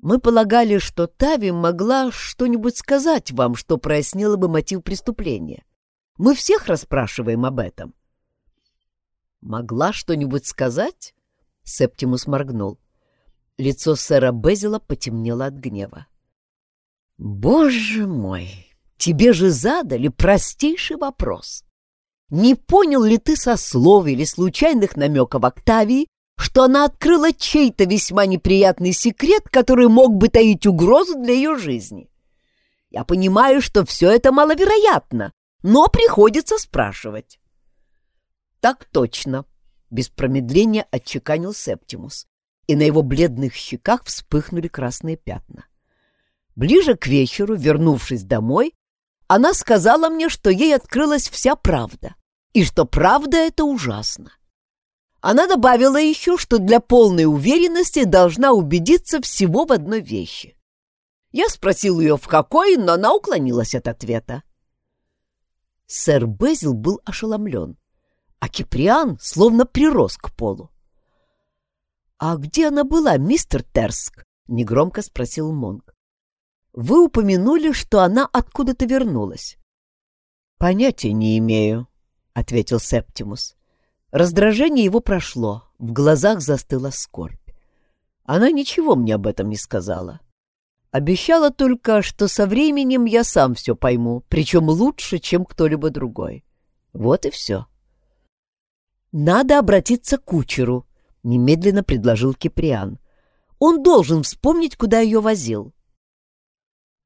Мы полагали, что Тави могла что-нибудь сказать вам, что прояснило бы мотив преступления. Мы всех расспрашиваем об этом. Могла что-нибудь сказать? Септимус моргнул. Лицо сэра Безила потемнело от гнева. Боже мой, тебе же задали простейший вопрос. Не понял ли ты сословий или случайных намеков Октавии, что она открыла чей-то весьма неприятный секрет, который мог бы таить угрозу для ее жизни. Я понимаю, что все это маловероятно, но приходится спрашивать. Так точно, без промедления отчеканил Септимус, и на его бледных щеках вспыхнули красные пятна. Ближе к вечеру, вернувшись домой, она сказала мне, что ей открылась вся правда, и что правда это ужасно. Она добавила еще, что для полной уверенности должна убедиться всего в одной вещи. Я спросил ее, в какой, но она уклонилась от ответа. Сэр Безил был ошеломлен, а Киприан словно прирос к полу. «А где она была, мистер Терск?» — негромко спросил Монг. «Вы упомянули, что она откуда-то вернулась». «Понятия не имею», — ответил Септимус. Раздражение его прошло, в глазах застыла скорбь. Она ничего мне об этом не сказала. Обещала только, что со временем я сам все пойму, причем лучше, чем кто-либо другой. Вот и все. «Надо обратиться к кучеру», — немедленно предложил Киприан. «Он должен вспомнить, куда ее возил».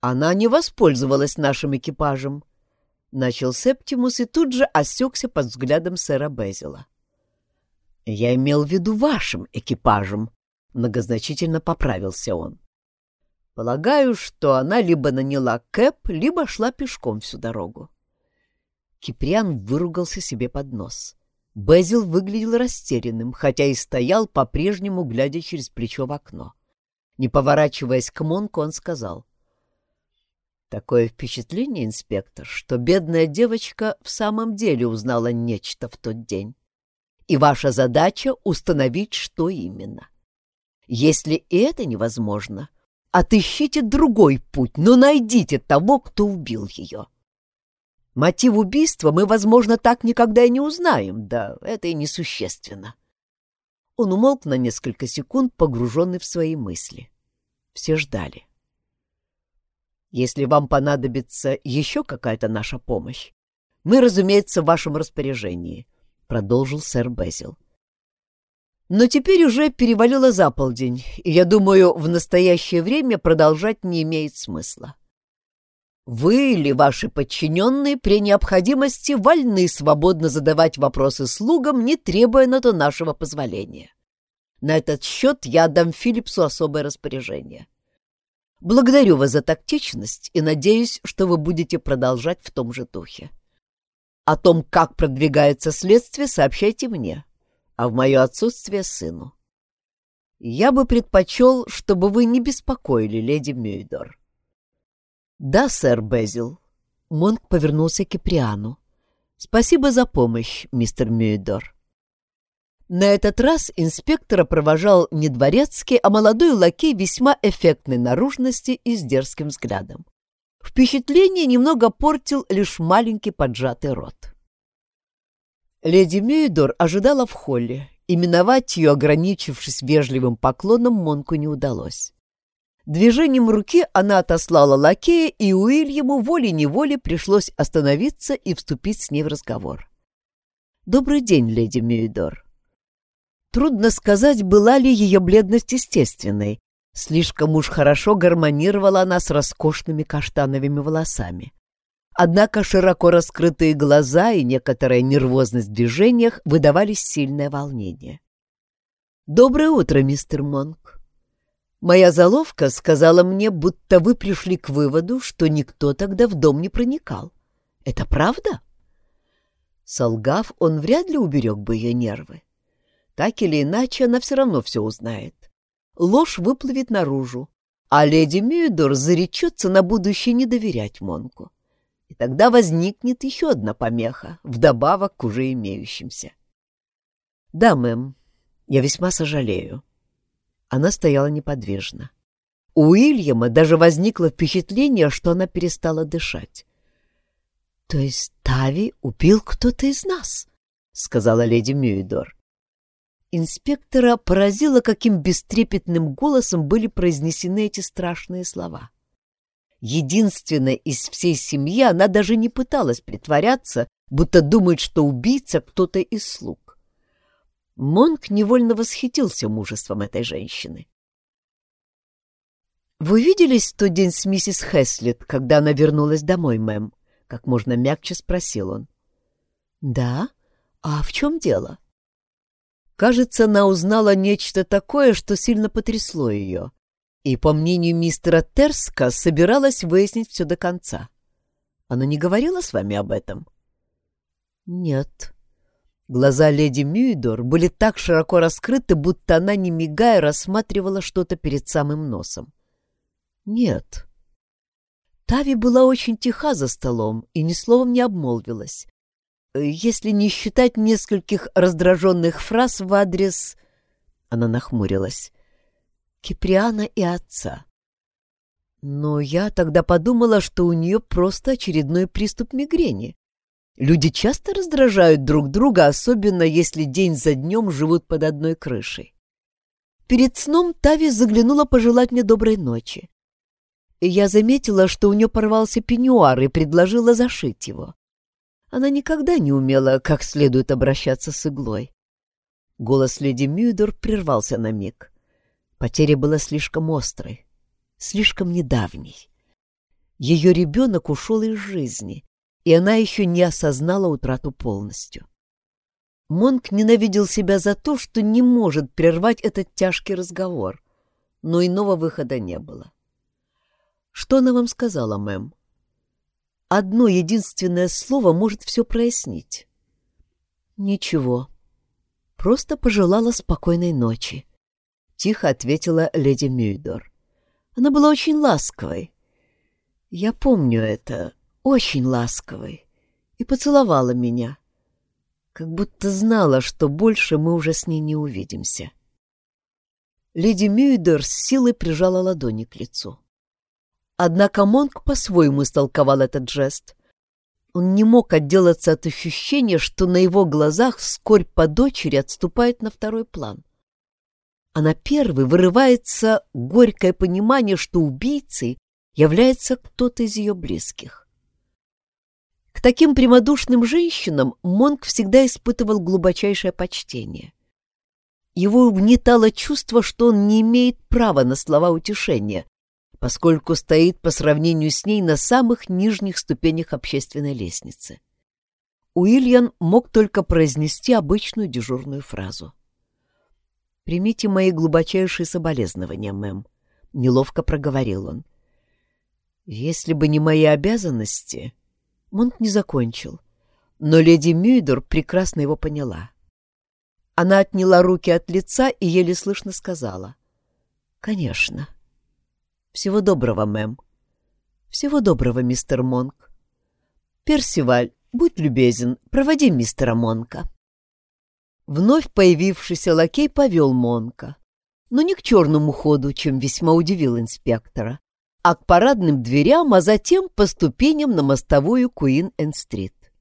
«Она не воспользовалась нашим экипажем», — начал Септимус и тут же осекся под взглядом сэра Безила. «Я имел в виду вашим экипажем», — многозначительно поправился он. «Полагаю, что она либо наняла кэп, либо шла пешком всю дорогу». Киприан выругался себе под нос. Безил выглядел растерянным, хотя и стоял по-прежнему, глядя через плечо в окно. Не поворачиваясь к Монку, он сказал. «Такое впечатление, инспектор, что бедная девочка в самом деле узнала нечто в тот день и ваша задача — установить, что именно. Если и это невозможно, отыщите другой путь, но найдите того, кто убил ее. Мотив убийства мы, возможно, так никогда и не узнаем, да это и несущественно. Он умолк на несколько секунд, погруженный в свои мысли. Все ждали. Если вам понадобится еще какая-то наша помощь, мы, разумеется, в вашем распоряжении — продолжил сэр Безил. Но теперь уже перевалило за полдень, и я думаю, в настоящее время продолжать не имеет смысла. Вы или ваши подчиненные при необходимости вольны свободно задавать вопросы слугам, не требуя на то нашего позволения. На этот счет я отдам Филлипсу особое распоряжение. Благодарю вас за тактичность и надеюсь, что вы будете продолжать в том же духе. О том, как продвигается следствие, сообщайте мне, а в мое отсутствие — сыну. Я бы предпочел, чтобы вы не беспокоили леди Мюйдор. «Да, сэр Безил». Монк повернулся к Киприану. «Спасибо за помощь, мистер Мюйдор». На этот раз инспектора провожал не дворецкий, а молодой лакей весьма эффектной наружности и с дерзким взглядом. Впечатление немного портил лишь маленький поджатый рот. Леди Мюйдор ожидала в холле, и миновать ее, ограничившись вежливым поклоном, Монку не удалось. Движением руки она отослала лакея, и Уильяму волей-неволей пришлось остановиться и вступить с ней в разговор. «Добрый день, леди Мюидор». Трудно сказать, была ли ее бледность естественной. Слишком уж хорошо гармонировала она с роскошными каштановыми волосами. Однако широко раскрытые глаза и некоторая нервозность в движениях выдавали сильное волнение. «Доброе утро, мистер Монк. Моя заловка сказала мне, будто вы пришли к выводу, что никто тогда в дом не проникал. Это правда? Солгав, он вряд ли уберег бы ее нервы. Так или иначе, она все равно все узнает. Ложь выплывет наружу, а леди Мюидор заречется на будущее не доверять Монку. Тогда возникнет еще одна помеха, вдобавок к уже имеющимся. «Да, мэм, я весьма сожалею», она стояла неподвижно. У Уильяма даже возникло впечатление, что она перестала дышать. — То есть Тави убил кто-то из нас? — сказала леди Мюидор. Инспектора поразило, каким бестрепетным голосом были произнесены эти страшные слова. Единственная из всей семьи, она даже не пыталась притворяться, будто думает, что убийца кто-то из слуг. Монк невольно восхитился мужеством этой женщины. «Вы виделись в тот день с миссис Хэслет, когда она вернулась домой, мэм?» — как можно мягче спросил он. «Да? А в чем дело?» Кажется, она узнала нечто такое, что сильно потрясло ее, и, по мнению мистера Терска, собиралась выяснить все до конца. Она не говорила с вами об этом? «Нет», Глаза леди Мюидор были так широко раскрыты, будто она, не мигая, рассматривала что-то перед самым носом. «Нет». Тави была очень тиха за столом и ни словом не обмолвилась. Если не считать нескольких раздраженных фраз в адрес... Она нахмурилась. Киприана и отца. Но я тогда подумала, что у нее просто очередной приступ мигрени. Люди часто раздражают друг друга, особенно если день за днем живут под одной крышей. Перед сном Тави заглянула пожелать мне доброй ночи. Я заметила, что у нее порвался пеньюар и предложила зашить его. Она никогда не умела как следует обращаться с иглой. Голос леди Мюдор прервался на миг. Потеря была слишком острой, слишком недавней. Ее ребенок ушел из жизни, и она еще не осознала утрату полностью. Монк ненавидел себя за то, что не может прервать этот тяжкий разговор, но иного выхода не было. «Что она вам сказала, мэм?» «Одно единственное слово может все прояснить». «Ничего. Просто пожелала спокойной ночи», — тихо ответила леди Мюйдор. Она была очень ласковой. Я помню это, очень ласковой, и поцеловала меня, как будто знала, что больше мы уже с ней не увидимся. Леди Мюйдер с силой прижала ладони к лицу. Однако Монк по-своему истолковал этот жест. Он не мог отделаться от ощущения, что на его глазах скорбь по дочери отступает на второй план. А на первый вырывается горькое понимание, что убийцей является кто-то из ее близких. К таким прямодушным женщинам Монк всегда испытывал глубочайшее почтение. Его угнетало чувство, что он не имеет права на слова утешения, поскольку стоит по сравнению с ней на самых нижних ступенях общественной лестницы. Уильям мог только произнести обычную дежурную фразу. «Примите мои глубочайшие соболезнования, мэм», — неловко проговорил он. «Если бы не мои обязанности...» Монт не закончил, но леди Мюйдор прекрасно его поняла. Она отняла руки от лица и еле слышно сказала. «Конечно». «Всего доброго, мэм». «Всего доброго, мистер Монк». «Персиваль, будь любезен, проводи мистера Монка». Вновь появившийся лакей повел Монка, но не к черному ходу, чем весьма удивил инспектора, а к парадным дверям, а затем по ступеням на мостовую Куин-Энд-Стрит.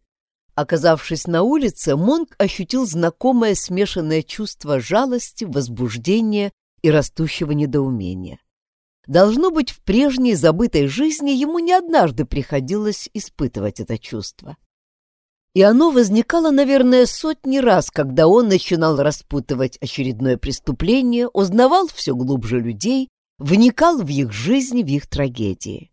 Оказавшись на улице, Монк ощутил знакомое смешанное чувство жалости, возбуждения и растущего недоумения. Должно быть, в прежней забытой жизни ему не однажды приходилось испытывать это чувство. И оно возникало, наверное, сотни раз, когда он начинал распутывать очередное преступление, узнавал все глубже людей вникал в их жизнь, в их трагедии.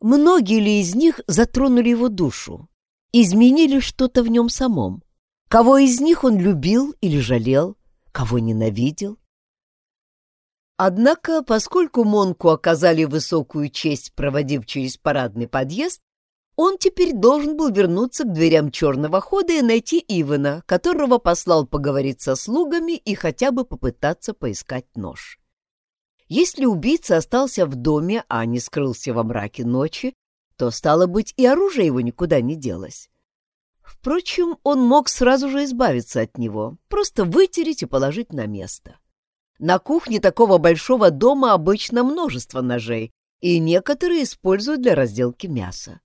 Многие ли из них затронули его душу, изменили что-то в нем самом? Кого из них он любил или жалел, кого ненавидел? Однако, поскольку Монку оказали высокую честь, проводив через парадный подъезд, он теперь должен был вернуться к дверям черного хода и найти Ивана, которого послал поговорить со слугами и хотя бы попытаться поискать нож. Если убийца остался в доме, а не скрылся во мраке ночи, то, стало быть, и оружие его никуда не делось. Впрочем, он мог сразу же избавиться от него, просто вытереть и положить на место. На кухне такого большого дома обычно множество ножей, и некоторые используют для разделки мяса.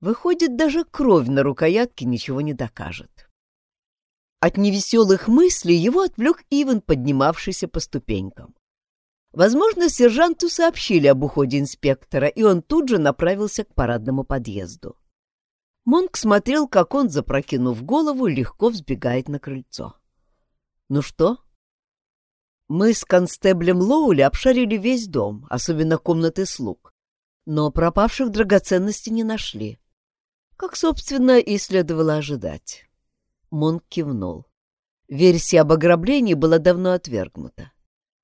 Выходит, даже кровь на рукоятке ничего не докажет. От невеселых мыслей его отвлек Иван, поднимавшийся по ступенькам. Возможно, сержанту сообщили об уходе инспектора, и он тут же направился к парадному подъезду. Монк смотрел, как он, запрокинув голову, легко взбегает на крыльцо. «Ну что?» «Мы с констеблем Лоули обшарили весь дом, особенно комнаты слуг, но пропавших драгоценностей не нашли. Как, собственно, и следовало ожидать». Монк кивнул. Версия об ограблении была давно отвергнута.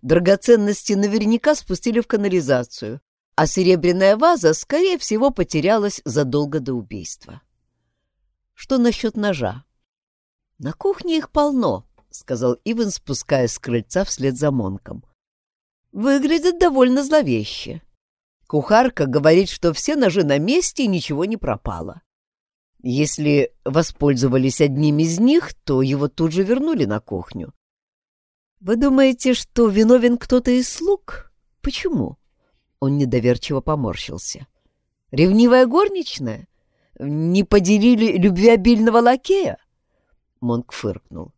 Драгоценности наверняка спустили в канализацию, а серебряная ваза, скорее всего, потерялась задолго до убийства. Что насчет ножа? На кухне их полно, — сказал Иван, спускаясь с крыльца вслед за Монком. Выглядит довольно зловеще. Кухарка говорит, что все ножи на месте и ничего не пропало. Если воспользовались одним из них, то его тут же вернули на кухню. «Вы думаете, что виновен кто-то из слуг? Почему?» Он недоверчиво поморщился. «Ревнивая горничная? Не поделили любвеобильного лакея?» Монк фыркнул.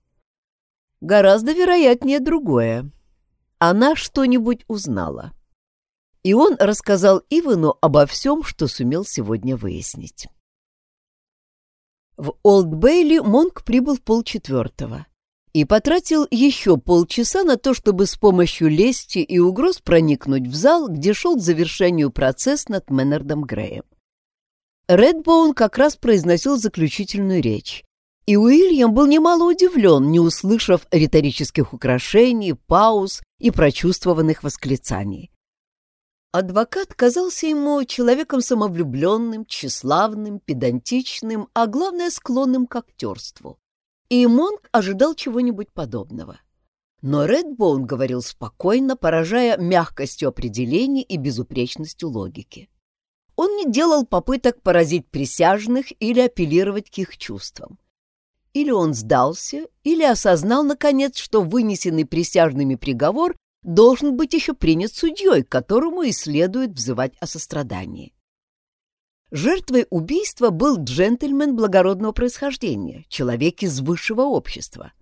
«Гораздо вероятнее другое. Она что-нибудь узнала». И он рассказал Ивану обо всем, что сумел сегодня выяснить. В Олд-Бейли Монк прибыл в полчетвертого и потратил еще полчаса на то, чтобы с помощью лести и угроз проникнуть в зал, где шел к завершению процесс над Мэннардом Греем. Редбоун как раз произносил заключительную речь, и Уильям был немало удивлен, не услышав риторических украшений, пауз и прочувствованных восклицаний. Адвокат казался ему человеком самовлюбленным, тщеславным, педантичным, а главное, склонным к актерству и Монк ожидал чего-нибудь подобного. Но Редбоун говорил спокойно, поражая мягкостью определений и безупречностью логики. Он не делал попыток поразить присяжных или апеллировать к их чувствам. Или он сдался, или осознал, наконец, что вынесенный присяжными приговор должен быть еще принят судьей, которому и следует взывать о сострадании. Жертвой убийства был джентльмен благородного происхождения, человек из высшего общества.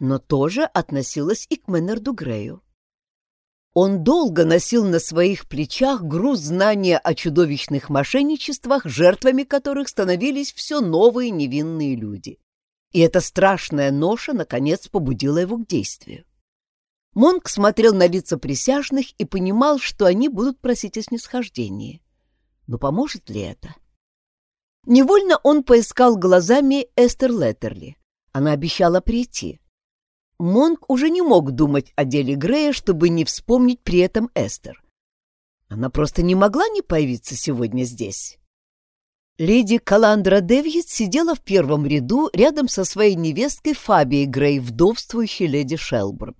Но тоже относилась и к Мэннерду Грею. Он долго носил на своих плечах груз знания о чудовищных мошенничествах, жертвами которых становились все новые невинные люди. И эта страшная ноша, наконец, побудила его к действию. Монк смотрел на лица присяжных и понимал, что они будут просить о снисхождении. Но поможет ли это? Невольно он поискал глазами Эстер Леттерли. Она обещала прийти. Монк уже не мог думать о деле Грея, чтобы не вспомнить при этом Эстер. Она просто не могла не появиться сегодня здесь. Леди Каландра Дэвид сидела в первом ряду рядом со своей невесткой Фабией Грей, вдовствующей леди Шелбурн.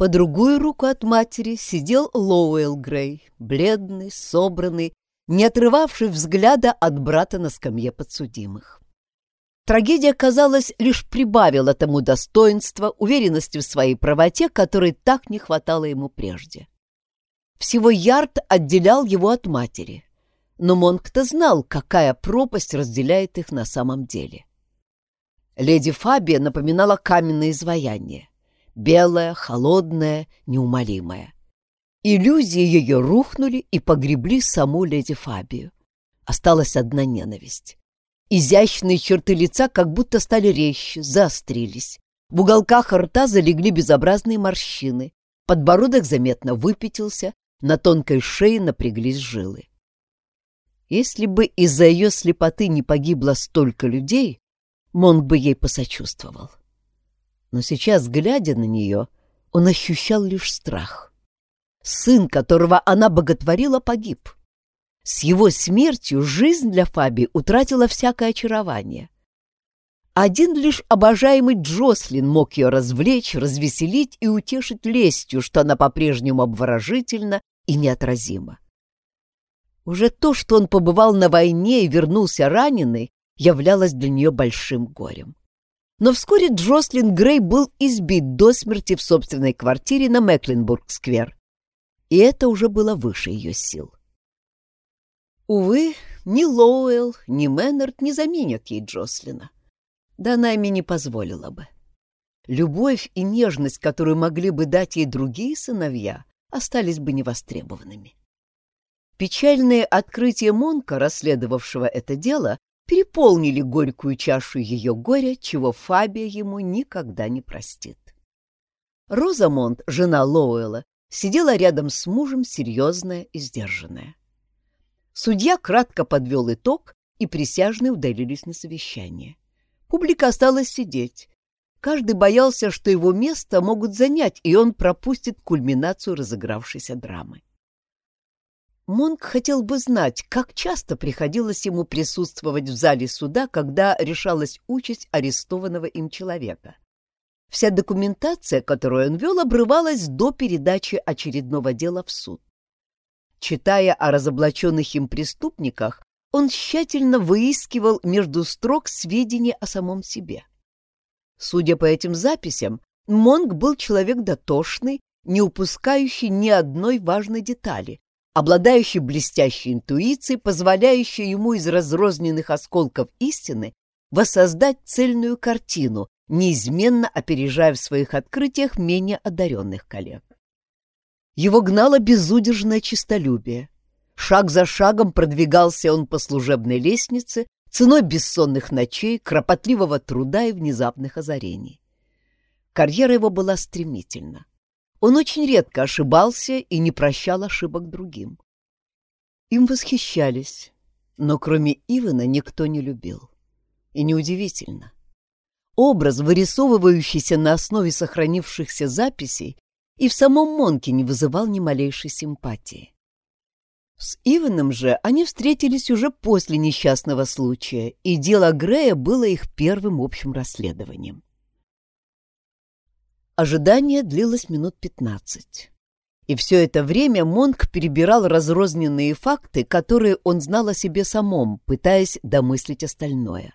По другую руку от матери сидел Лоуэлл Грей, бледный, собранный, не отрывавший взгляда от брата на скамье подсудимых. Трагедия, казалось, лишь прибавила тому достоинства, уверенности в своей правоте, которой так не хватало ему прежде. Всего ярд отделял его от матери, но Монк-то знал, какая пропасть разделяет их на самом деле. Леди Фабия напоминала каменное изваяние, белое, холодное, неумолимое. Иллюзии ее рухнули и погребли саму леди Фабию. Осталась одна ненависть. Изящные черты лица как будто стали резче, заострились. В уголках рта залегли безобразные морщины. Подбородок заметно выпятился, на тонкой шее напряглись жилы. Если бы из-за ее слепоты не погибло столько людей, Монг бы ей посочувствовал. Но сейчас, глядя на нее, он ощущал лишь страх. Сын, которого она боготворила, погиб. С его смертью жизнь для Фаби утратила всякое очарование. Один лишь обожаемый Джослин мог ее развлечь, развеселить и утешить лестью, что она по-прежнему обворожительна и неотразима. Уже то, что он побывал на войне и вернулся раненый, являлось для нее большим горем. Но вскоре Джослин Грей был избит до смерти в собственной квартире на Мекленбург-сквер, и это уже было выше ее сил. Увы, ни Лоуэлл, ни Мэннерт не заменят ей Джослина. Да она ими не позволила бы. Любовь и нежность, которую могли бы дать ей другие сыновья, остались бы невостребованными. Печальные открытия Монка, расследовавшего это дело, переполнили горькую чашу ее горя, чего Фабия ему никогда не простит. Розамонт, жена Лоуэлла, сидела рядом с мужем серьезная и сдержанная. Судья кратко подвел итог, и присяжные удалились на совещание. Публика осталась сидеть. Каждый боялся, что его место могут занять, и он пропустит кульминацию разыгравшейся драмы. Монк хотел бы знать, как часто приходилось ему присутствовать в зале суда, когда решалась участь арестованного им человека. Вся документация, которую он вел, обрывалась до передачи очередного дела в суд. Читая о разоблаченных им преступниках, он тщательно выискивал между строк сведения о самом себе. Судя по этим записям, Монг был человек дотошный, не упускающий ни одной важной детали, обладающий блестящей интуицией, позволяющей ему из разрозненных осколков истины воссоздать цельную картину, неизменно опережая в своих открытиях менее одаренных коллег. Его гнало безудержное честолюбие. Шаг за шагом продвигался он по служебной лестнице, ценой бессонных ночей, кропотливого труда и внезапных озарений. Карьера его была стремительна. Он очень редко ошибался и не прощал ошибок другим. Им восхищались, но кроме Ивана никто не любил. И неудивительно. Образ, вырисовывающийся на основе сохранившихся записей, и в самом Монке не вызывал ни малейшей симпатии. С Иваном же они встретились уже после несчастного случая, и дело Грея было их первым общим расследованием. Ожидание длилось минут пятнадцать. И все это время Монк перебирал разрозненные факты, которые он знал о себе самом, пытаясь домыслить остальное.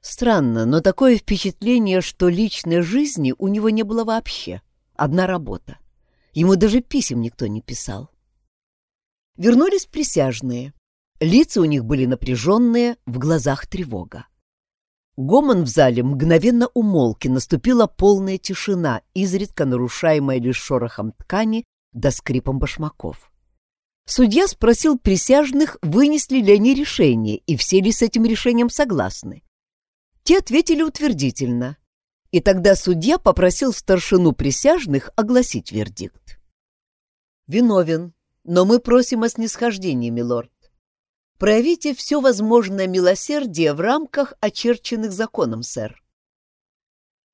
Странно, но такое впечатление, что личной жизни у него не было вообще. Одна работа. Ему даже писем никто не писал. Вернулись присяжные. Лица у них были напряженные, в глазах тревога. Гомон в зале мгновенно умолк, и наступила полная тишина, изредка нарушаемая лишь шорохом ткани до скрипом башмаков. Судья спросил присяжных, вынесли ли они решение и все ли с этим решением согласны. Те ответили утвердительно, и тогда судья попросил старшину присяжных огласить вердикт. «Виновен, но мы просим о снисхождении, милорд. Проявите все возможное милосердие в рамках, очерченных законом, сэр».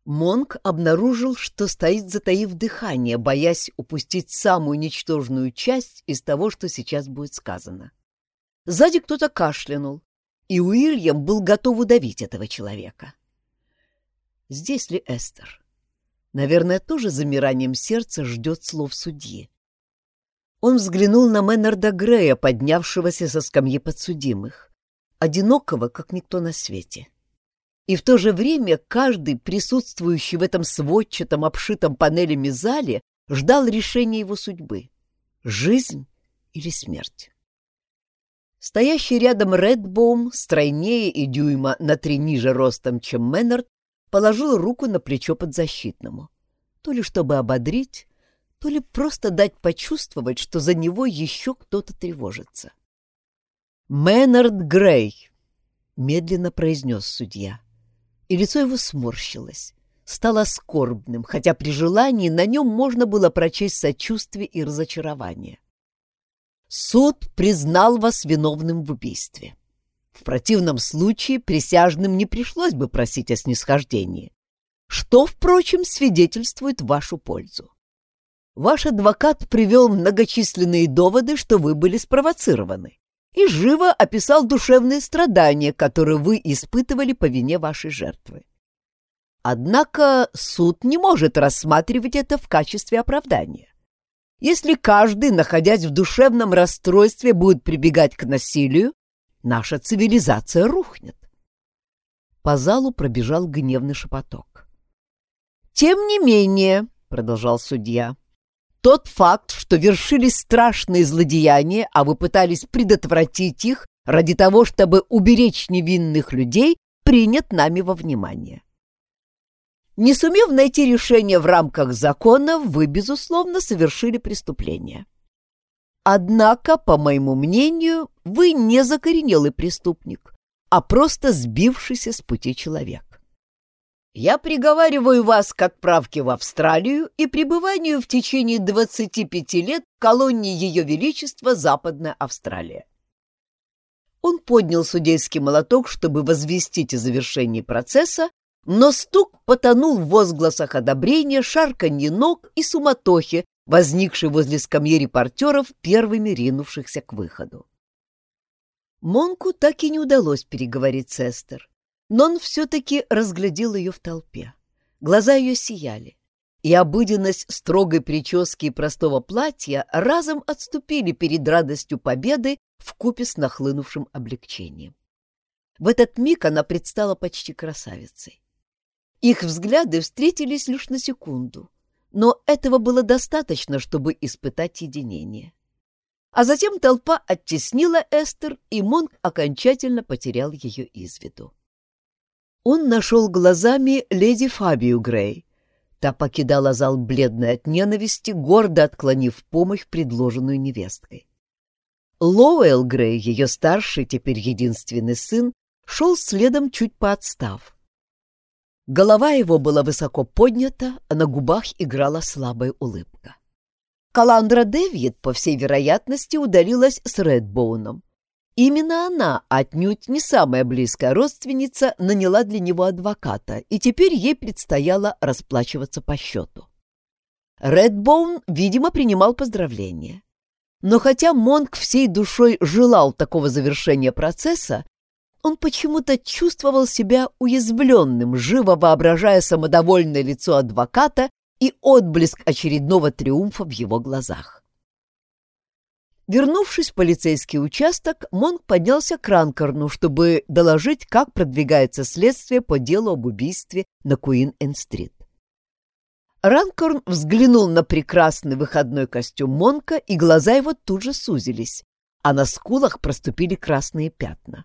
Монк обнаружил, что стоит затаив дыхание, боясь упустить самую ничтожную часть из того, что сейчас будет сказано. Сзади кто-то кашлянул, и Уильям был готов удавить этого человека. Здесь ли Эстер? Наверное, тоже замиранием сердца ждет слов судьи. Он взглянул на Мэннарда Грея, поднявшегося со скамьи подсудимых, одинокого, как никто на свете. И в то же время каждый, присутствующий в этом сводчатом, обшитом панелями зале, ждал решения его судьбы — жизнь или смерть. Стоящий рядом Редбоум, стройнее и дюйма на три ниже ростом, чем Мэннард, положил руку на плечо подзащитному. То ли чтобы ободрить, то ли просто дать почувствовать, что за него еще кто-то тревожится. «Мэннард Грей», — медленно произнес судья, и лицо его сморщилось, стало скорбным, хотя при желании на нем можно было прочесть сочувствие и разочарование. «Суд признал вас виновным в убийстве. В противном случае присяжным не пришлось бы просить о снисхождении, что, впрочем, свидетельствует вашу пользу. Ваш адвокат привел многочисленные доводы, что вы были спровоцированы, и живо описал душевные страдания, которые вы испытывали по вине вашей жертвы. Однако суд не может рассматривать это в качестве оправдания. Если каждый, находясь в душевном расстройстве, будет прибегать к насилию, наша цивилизация рухнет. По залу пробежал гневный шепоток. «Тем не менее», — продолжал судья, — «тот факт, что вершились страшные злодеяния, а вы пытались предотвратить их ради того, чтобы уберечь невинных людей, принят нами во внимание. Не сумев найти решение в рамках закона, вы, безусловно, совершили преступление. Однако, по моему мнению, вы не закоренелый преступник, а просто сбившийся с пути человек. Я приговариваю вас к отправке в Австралию и пребыванию в течение 25 лет в колонии Ее Величества Западная Австралия. Он поднял судейский молоток, чтобы возвестить о завершении процесса, но стук потонул в возгласах одобрения, шарканье ног и суматохе, возникший возле скамьи репортеров, первыми ринувшихся к выходу. Монку так и не удалось переговорить с Эстер, но он все-таки разглядел ее в толпе. Глаза ее сияли, и обыденность строгой прически и простого платья разом отступили перед радостью победы в купе с нахлынувшим облегчением. В этот миг она предстала почти красавицей. Их взгляды встретились лишь на секунду, но этого было достаточно, чтобы испытать единение. А затем толпа оттеснила Эстер, и Монк окончательно потерял ее из виду. Он нашел глазами леди Фабию Грей. Та покидала зал бледной от ненависти, гордо отклонив помощь, предложенную невесткой. Лоуэлл Грей, ее старший, теперь единственный сын, шел следом чуть поотстав. Голова его была высоко поднята, а на губах играла слабая улыбка. Каландра Дэвид, по всей вероятности, удалилась с Редбоуном. Именно она, отнюдь не самая близкая родственница, наняла для него адвоката, и теперь ей предстояло расплачиваться по счету. Редбоун, видимо, принимал поздравления. Но хотя Монк всей душой желал такого завершения процесса, он почему-то чувствовал себя уязвленным, живо воображая самодовольное лицо адвоката и отблеск очередного триумфа в его глазах. Вернувшись в полицейский участок, Монк поднялся к Ранкорну, чтобы доложить, как продвигается следствие по делу об убийстве на Куин-Энд-Стрит. Ранкорн взглянул на прекрасный выходной костюм Монка, и глаза его тут же сузились, а на скулах проступили красные пятна.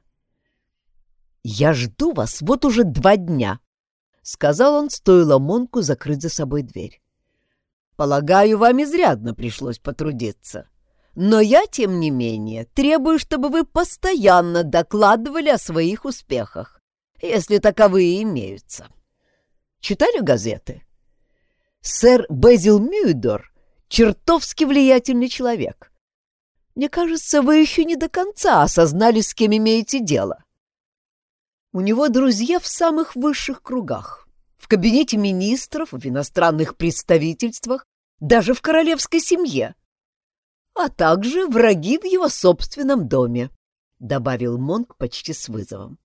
«Я жду вас вот уже два дня», — сказал он, стоило Монку закрыть за собой дверь. Полагаю, вам изрядно пришлось потрудиться. Но я, тем не менее, требую, чтобы вы постоянно докладывали о своих успехах, если таковые имеются. Читали газеты? Сэр Безил Мюдор — чертовски влиятельный человек. Мне кажется, вы еще не до конца осознали, с кем имеете дело. У него друзья в самых высших кругах, в кабинете министров, в иностранных представительствах, даже в королевской семье, а также враги в его собственном доме, — добавил Монк почти с вызовом.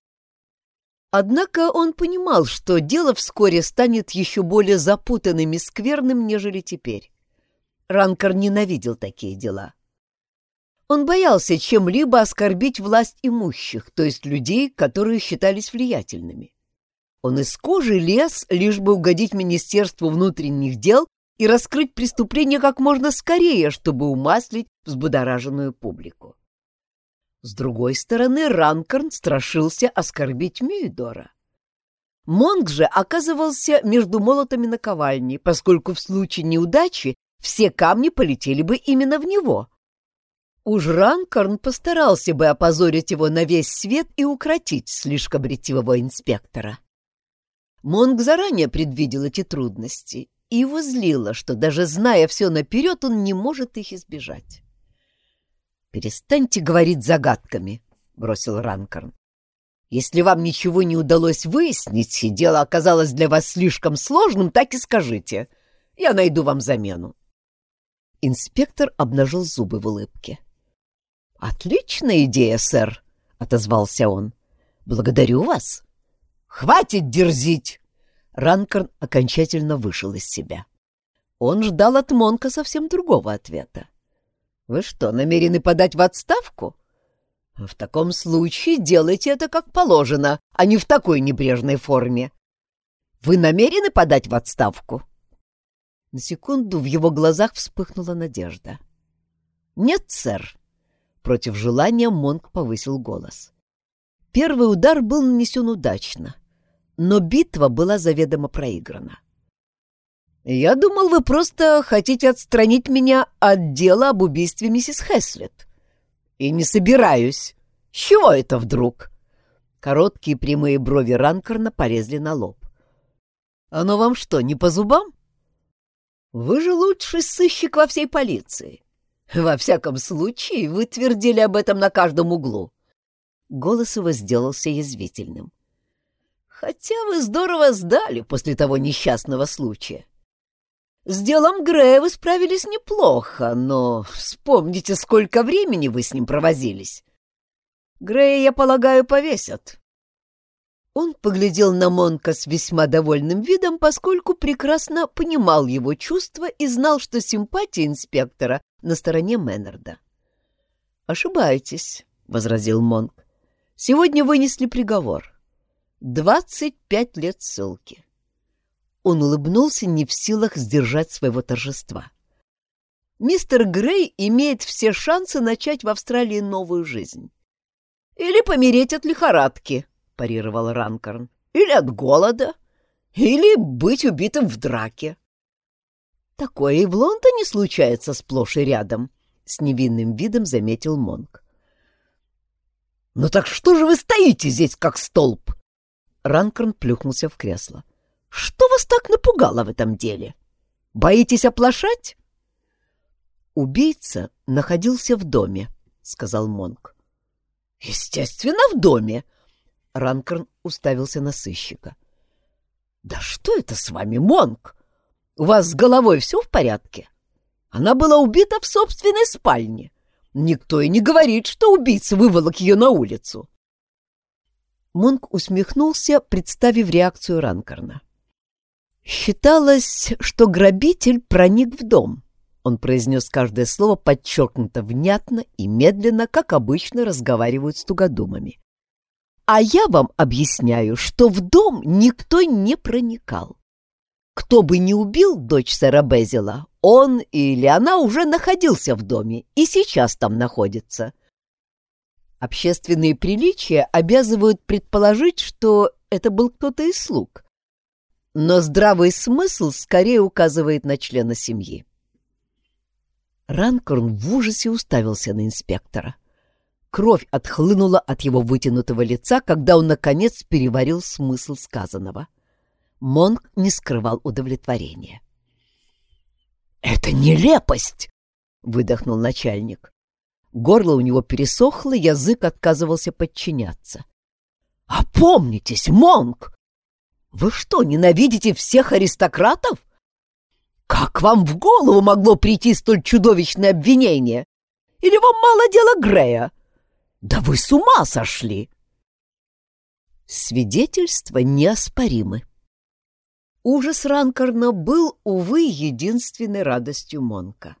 Однако он понимал, что дело вскоре станет еще более запутанным и скверным, нежели теперь. Ранкер ненавидел такие дела. Он боялся чем-либо оскорбить власть имущих, то есть людей, которые считались влиятельными. Он из кожи лез, лишь бы угодить Министерству внутренних дел и раскрыть преступление как можно скорее, чтобы умаслить взбудораженную публику. С другой стороны, Ранкорн страшился оскорбить Мюидора. Монг же оказывался между молотами наковальни, поскольку в случае неудачи все камни полетели бы именно в него. Уж Ранкорн постарался бы опозорить его на весь свет и укротить слишком ретивого инспектора. Монг заранее предвидел эти трудности, и его злило, что даже зная все наперед, он не может их избежать. «Перестаньте говорить загадками», — бросил Ранкорн. «Если вам ничего не удалось выяснить, и дело оказалось для вас слишком сложным, так и скажите. Я найду вам замену». Инспектор обнажил зубы в улыбке. «Отличная идея, сэр», — отозвался он. «Благодарю вас». «Хватит дерзить!» Ранкорн окончательно вышел из себя. Он ждал от Монка совсем другого ответа. Вы что, намерены подать в отставку? В таком случае делайте это как положено, а не в такой небрежной форме. Вы намерены подать в отставку? На секунду в его глазах вспыхнула надежда. Нет, сэр. Против желания Монк повысил голос. Первый удар был нанесен удачно, но битва была заведомо проиграна. «Я думал, вы просто хотите отстранить меня от дела об убийстве миссис Хэслет. И не собираюсь. С чего это вдруг?» Короткие прямые брови Ранкорна полезли на лоб. «Оно вам что, не по зубам? Вы же лучший сыщик во всей полиции. Во всяком случае, вы твердили об этом на каждом углу». Голос его сделался язвительным. «Хотя вы здорово сдали после того несчастного случая. С делом Грея вы справились неплохо, но вспомните, сколько времени вы с ним провозились. Грея, я полагаю, повесят. Он поглядел на Монка с весьма довольным видом, поскольку прекрасно понимал его чувства и знал, что симпатия инспектора на стороне Мэннерда. «Ошибаетесь», — возразил Монк. «Сегодня вынесли приговор. Двадцать пять лет ссылки. Он улыбнулся, не в силах сдержать своего торжества. Мистер Грей имеет все шансы начать в Австралии новую жизнь. «Или помереть от лихорадки», — парировал Ранкорн. «Или от голода. Или быть убитым в драке». «Такое и в Лондоне случается сплошь и рядом», — с невинным видом заметил Монк. «Ну так что же вы стоите здесь, как столб?» Ранкорн плюхнулся в кресло. Что вас так напугало в этом деле? Боитесь оплошать? Убийца находился в доме, сказал Монк. Естественно, в доме. Ранкерн уставился на сыщика. Да что это с вами, Монк? У вас с головой все в порядке? Она была убита в собственной спальне. Никто и не говорит, что убийца выволок ее на улицу. Монк усмехнулся, представив реакцию Ранкерна. Считалось, что грабитель проник в дом. Он произнес каждое слово подчеркнуто внятно и медленно, как обычно разговаривают с тугодумами. А я вам объясняю, что в дом никто не проникал. Кто бы ни убил дочь сэра Безила, он или она уже находился в доме и сейчас там находится. Общественные приличия обязывают предположить, что это был кто-то из слуг, но здравый смысл скорее указывает на члена семьи. Ранкорн в ужасе уставился на инспектора. Кровь отхлынула от его вытянутого лица, когда он, наконец, переварил смысл сказанного. Монк не скрывал удовлетворения. «Это нелепость!» — выдохнул начальник. Горло у него пересохло, язык отказывался подчиняться. «Опомнитесь, Монк! Вы что, ненавидите всех аристократов? Как вам в голову могло прийти столь чудовищное обвинение? Или вам мало дела Грея? Да вы с ума сошли!» Свидетельства неоспоримы. Ужас Ранкарна был, увы, единственной радостью Монка.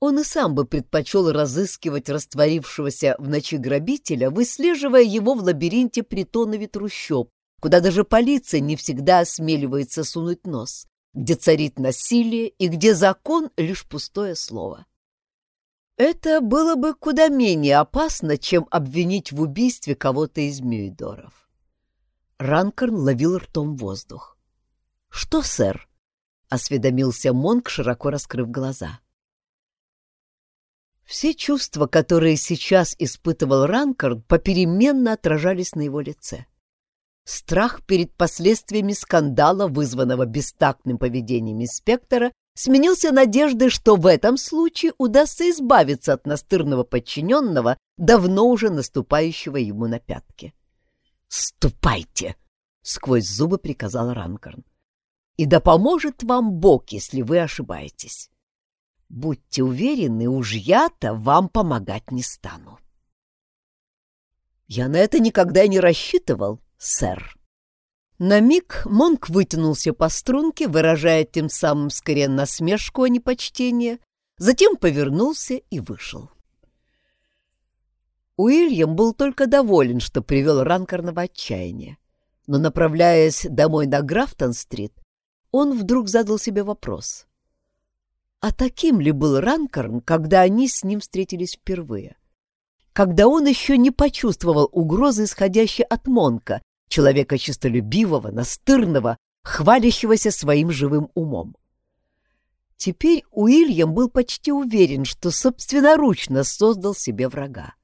Он и сам бы предпочел разыскивать растворившегося в ночи грабителя, выслеживая его в лабиринте притонов и трущоб, куда даже полиция не всегда осмеливается сунуть нос, где царит насилие и где закон — лишь пустое слово. Это было бы куда менее опасно, чем обвинить в убийстве кого-то из Мюидоров. Ранкорн ловил ртом воздух. «Что, сэр?» — осведомился Монк, широко раскрыв глаза. Все чувства, которые сейчас испытывал Ранкорн, попеременно отражались на его лице. Страх перед последствиями скандала, вызванного бестактным поведением инспектора, сменился надеждой, что в этом случае удастся избавиться от настырного подчиненного, давно уже наступающего ему на пятки. «Ступайте!» — сквозь зубы приказал Ранкорн. «И да поможет вам Бог, если вы ошибаетесь. Будьте уверены, уж я-то вам помогать не стану. Я на это никогда не рассчитывал, сэр. На миг Монк вытянулся по струнке, выражая тем самым скорее насмешку, а не почтение, затем повернулся и вышел. Уильям был только доволен, что привел Ранкарна отчаяние, но, направляясь домой на Графтон-стрит, он вдруг задал себе вопрос. А таким ли был Ранкорн, когда они с ним встретились впервые? Когда он еще не почувствовал угрозы, исходящей от Монка, человека чистолюбивого, настырного, хвалящегося своим живым умом. Теперь Уильям был почти уверен, что собственноручно создал себе врага.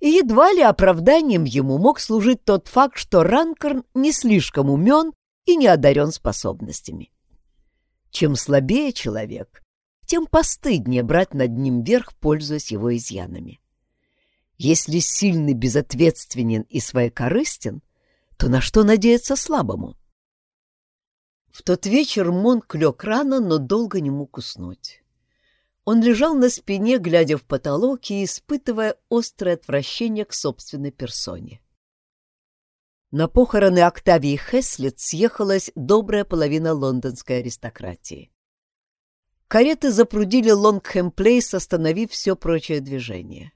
И едва ли оправданием ему мог служить тот факт, что Ранкорн не слишком умен и не одарен способностями. Чем слабее человек, тем постыднее брать над ним верх, пользуясь его изъянами. Если сильный безответственен и своекорыстен, то на что надеяться слабому? В тот вечер Монк лег рано, но долго не мог уснуть. Он лежал на спине, глядя в потолок и испытывая острое отвращение к собственной персоне. На похороны Октавии Хеслет съехалась добрая половина лондонской аристократии. Кареты запрудили Лонгхэм-Плейс, остановив все прочее движение.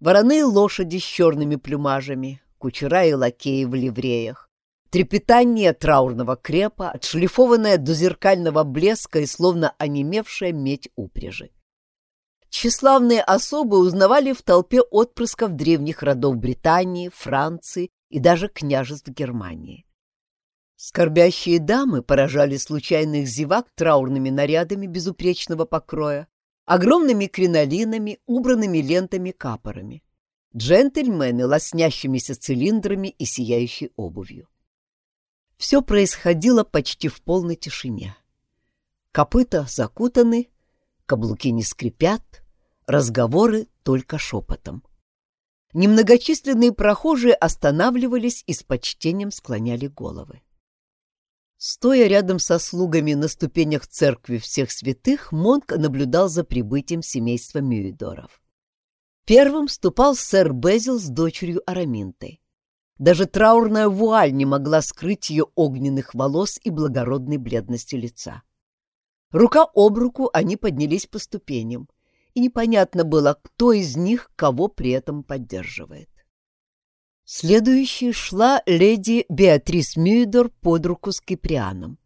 Вороные лошади с черными плюмажами, кучера и лакеи в ливреях, трепетание траурного крепа, отшлифованное до зеркального блеска и словно онемевшая медь упряжи. Тщеславные особы узнавали в толпе отпрысков древних родов Британии, Франции и даже княжеств Германии. Скорбящие дамы поражали случайных зевак траурными нарядами безупречного покроя, огромными кринолинами, убранными лентами-капорами, джентльмены лоснящимися цилиндрами и сияющей обувью. Все происходило почти в полной тишине. Копыта закутаны, каблуки не скрипят, разговоры только шепотом. Немногочисленные прохожие останавливались и с почтением склоняли головы. Стоя рядом со слугами на ступенях церкви всех святых, Монк наблюдал за прибытием семейства Мюидоров. Первым ступал сэр Безил с дочерью Араминтой. Даже траурная вуаль не могла скрыть ее огненных волос и благородной бледности лица. Рука об руку они поднялись по ступеням — и непонятно было, кто из них кого при этом поддерживает. Следующей шла леди Беатрис Мюидор под руку с Киприаном.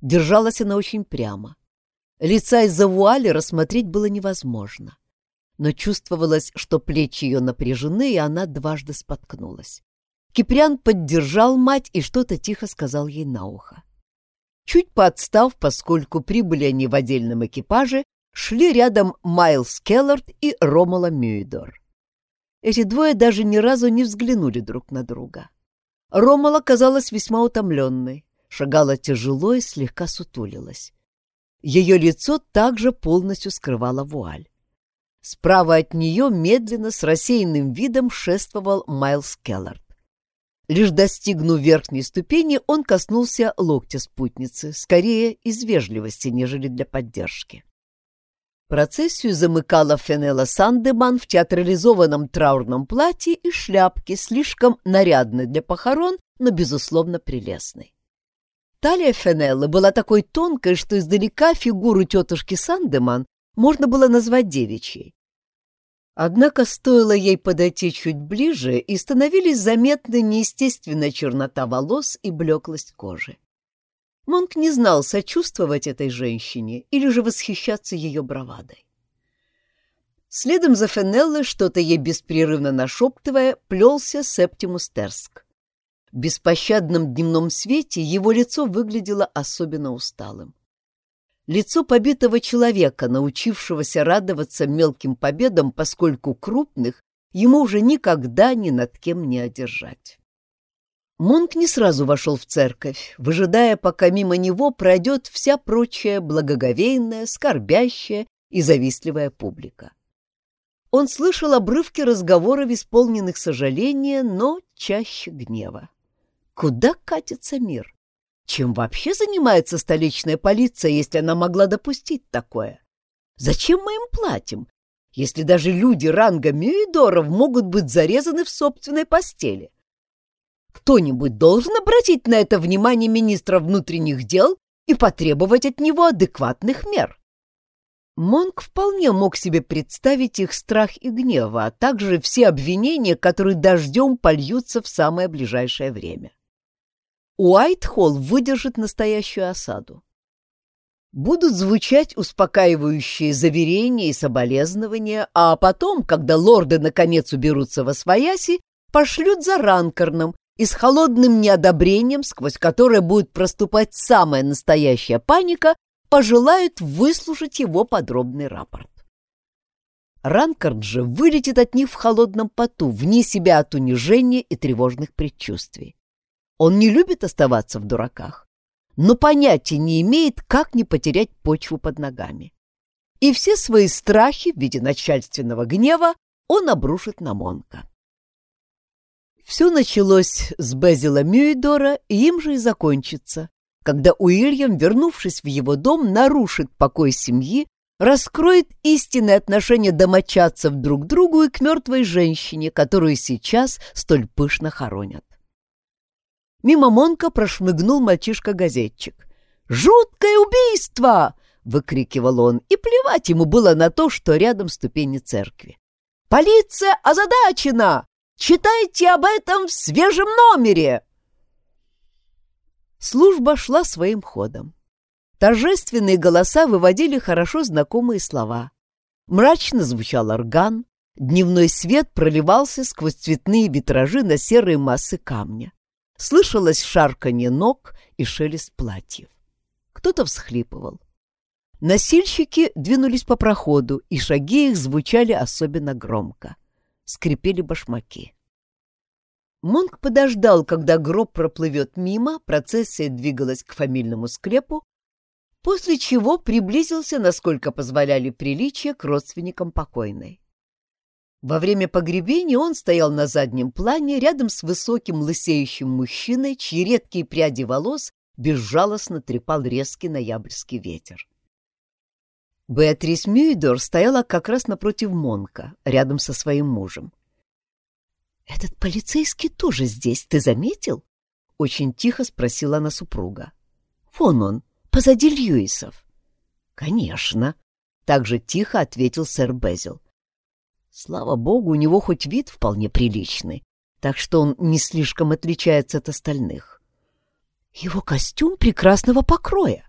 Держалась она очень прямо. Лица из-за вуали рассмотреть было невозможно. Но чувствовалось, что плечи ее напряжены, и она дважды споткнулась. Киприан поддержал мать и что-то тихо сказал ей на ухо. Чуть подстав, поскольку прибыли они в отдельном экипаже, шли рядом Майлз Келлард и Ромала Мюидор. Эти двое даже ни разу не взглянули друг на друга. Ромала казалась весьма утомленной, шагала тяжело и слегка сутулилась. Ее лицо также полностью скрывала вуаль. Справа от нее медленно, с рассеянным видом, шествовал Майлз Келлард. Лишь достигнув верхней ступени, он коснулся локтя спутницы, скорее из вежливости, нежели для поддержки. Процессию замыкала Фенела Сандеман в театрализованном траурном платье и шляпке, слишком нарядной для похорон, но, безусловно, прелестной. Талия Фенеллы была такой тонкой, что издалека фигуру тетушки Сандеман можно было назвать девичьей. Однако стоило ей подойти чуть ближе, и становились заметны неестественная чернота волос и блеклость кожи. Монк не знал, сочувствовать этой женщине или же восхищаться ее бравадой. Следом за Фенеллой, что-то ей беспрерывно нашептывая, плелся Септимус Терск. В беспощадном дневном свете его лицо выглядело особенно усталым лицо побитого человека, научившегося радоваться мелким победам, поскольку крупных ему уже никогда ни над кем не одержать. Монк не сразу вошел в церковь, выжидая, пока мимо него пройдет вся прочая благоговейная, скорбящая и завистливая публика. Он слышал обрывки разговоров, исполненных сожаления, но чаще гнева. Куда катится мир? Чем вообще занимается столичная полиция, если она могла допустить такое? Зачем мы им платим, если даже люди ранга Мюидоров могут быть зарезаны в собственной постели? Кто-нибудь должен обратить на это внимание министра внутренних дел и потребовать от него адекватных мер. Монк вполне мог себе представить их страх и гнев, а также все обвинения, которые дождем польются в самое ближайшее время. Уайтхолл выдержит настоящую осаду. Будут звучать успокаивающие заверения и соболезнования, а потом, когда лорды наконец уберутся во свояси, пошлют за ранкорном и с холодным неодобрением, сквозь которое будет проступать самая настоящая паника, пожелают выслушать его подробный рапорт. Ранкард же вылетит от них в холодном поту, вне себя от унижения и тревожных предчувствий. Он не любит оставаться в дураках, но понятия не имеет, как не потерять почву под ногами. И все свои страхи в виде начальственного гнева он обрушит на Монка. Все началось с Безила Мюидора, и им же и закончится, когда Уильям, вернувшись в его дом, нарушит покой семьи, раскроет истинные отношения домочадцев друг к другу и к мертвой женщине, которую сейчас столь пышно хоронят. Мимо Монка прошмыгнул мальчишка-газетчик. «Жуткое убийство!» — выкрикивал он, и плевать ему было на то, что рядом ступени церкви. «Полиция озадачена! Читайте об этом в свежем номере!» Служба шла своим ходом. Торжественные голоса выводили хорошо знакомые слова. Мрачно звучал орган, дневной свет проливался сквозь цветные витражи на серые массы камня. Слышалось шарканье ног и шелест платьев. Кто-то всхлипывал. Носильщики двинулись по проходу, и шаги их звучали особенно громко. Скрипели башмаки. Монк подождал, когда гроб проплывет мимо, процессия двигалась к фамильному склепу, после чего приблизился, насколько позволяли приличия, к родственникам покойной. Во время погребения он стоял на заднем плане рядом с высоким лысеющим мужчиной, чьи редкие пряди волос безжалостно трепал резкий ноябрьский ветер. Беатрис Мюидор стояла как раз напротив Монка, рядом со своим мужем. «Этот полицейский тоже здесь, ты заметил?» — очень тихо спросила она супруга. «Вон он, позади Льюисов». «Конечно», — так же тихо ответил сэр Безил. Слава богу, у него хоть вид вполне приличный, так что он не слишком отличается от остальных. Его костюм прекрасного покроя.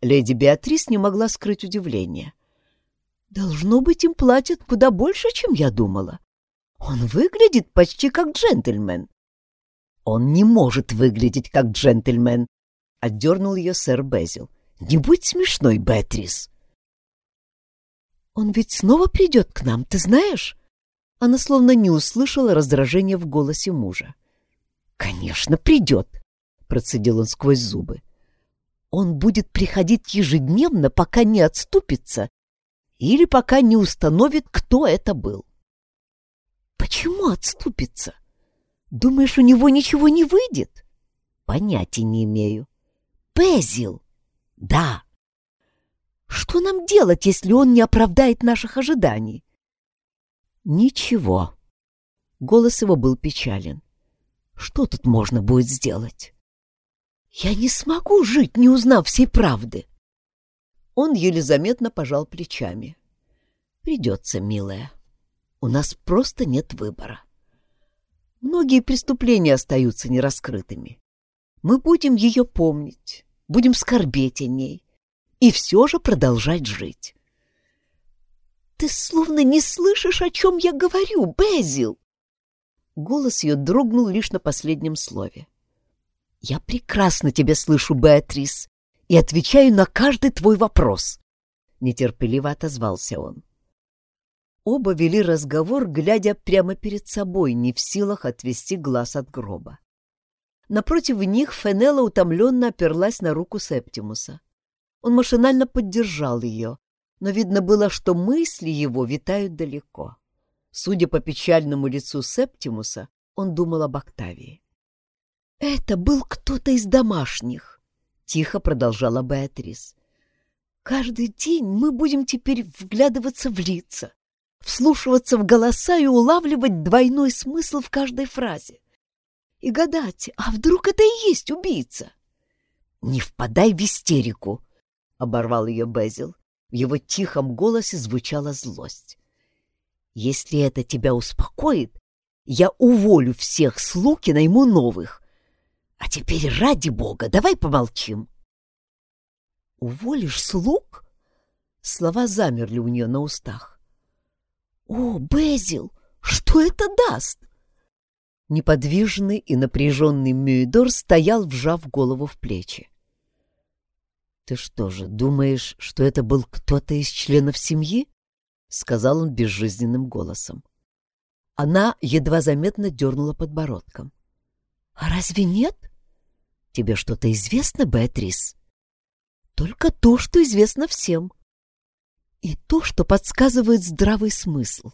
Леди Беатрис не могла скрыть удивление. Должно быть, им платят куда больше, чем я думала. Он выглядит почти как джентльмен. «Он не может выглядеть как джентльмен», — отдернул ее сэр Безил. «Не будь смешной, Беатрис». «Он ведь снова придет к нам, ты знаешь?» Она словно не услышала раздражения в голосе мужа. «Конечно, придет», — процедил он сквозь зубы. «Он будет приходить ежедневно, пока не отступится или пока не установит, кто это был». «Почему отступится?» Думаешь, у него ничего не выйдет? Понятия не имею. Безил? Да. Что нам делать, если он не оправдает наших ожиданий? Ничего. Голос его был печален. Что тут можно будет сделать? Я не смогу жить, не узнав всей правды. Он еле заметно пожал плечами. Придется, милая. У нас просто нет выбора. Многие преступления остаются нераскрытыми. Мы будем ее помнить, будем скорбеть о ней и все же продолжать жить. «Ты словно не слышишь, о чем я говорю, Безил!» Голос ее дрогнул лишь на последнем слове. «Я прекрасно тебя слышу, Беатрис, и отвечаю на каждый твой вопрос!» Нетерпеливо отозвался он. Оба вели разговор, глядя прямо перед собой, не в силах отвести глаз от гроба. Напротив них Фенелла утомленно оперлась на руку Септимуса. Он машинально поддержал ее, но видно было, что мысли его витают далеко. Судя по печальному лицу Септимуса, он думал об Октавии. «Это был кто-то из домашних», — тихо продолжала Беатрис. «Каждый день мы будем теперь вглядываться в лица, вслушиваться в голоса и улавливать двойной смысл в каждой фразе. И гадать, а вдруг это и есть убийца? — Не впадай в истерику, — оборвал ее Безил. В его тихом голосе звучала злость. — Если это тебя успокоит, я уволю всех слуг и найму новых. А теперь, ради бога, давай помолчим. — Уволишь слуг? Слова замерли у нее на устах. «О, Безил, что это даст?» Неподвижный и напряженный Мюидор стоял, вжав голову в плечи. «Ты что же, думаешь, что это был кто-то из членов семьи?» — сказал он безжизненным голосом. Она едва заметно дернула подбородком. «А разве нет? Тебе что-то известно, Беатрис?» «Только то, что известно всем и то, что подсказывает здравый смысл.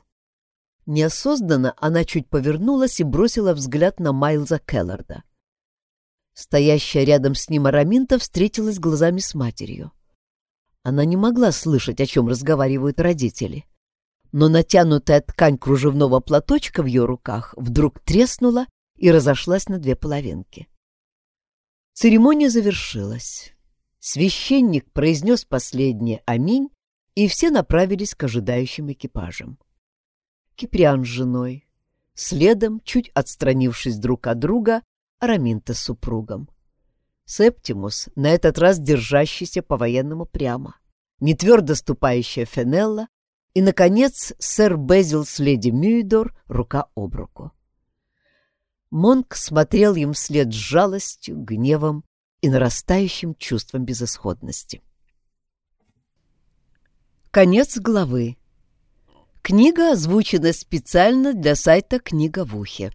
Неосознанно она чуть повернулась и бросила взгляд на Майлза Келларда. Стоящая рядом с ним Араминта встретилась глазами с матерью. Она не могла слышать, о чем разговаривают родители, но натянутая ткань кружевного платочка в ее руках вдруг треснула и разошлась на две половинки. Церемония завершилась. Священник произнес последнее «Аминь», и все направились к ожидающим экипажам. Киприан с женой, следом, чуть отстранившись друг от друга, Араминта с супругом. Септимус, на этот раз держащийся по-военному прямо, нетвердо ступающая Фенелла и, наконец, сэр Безил с леди Мюидор рука об руку. Монк смотрел им вслед с жалостью, гневом и нарастающим чувством безысходности. Конец главы. Книга озвучена специально для сайта «Книга в ухе».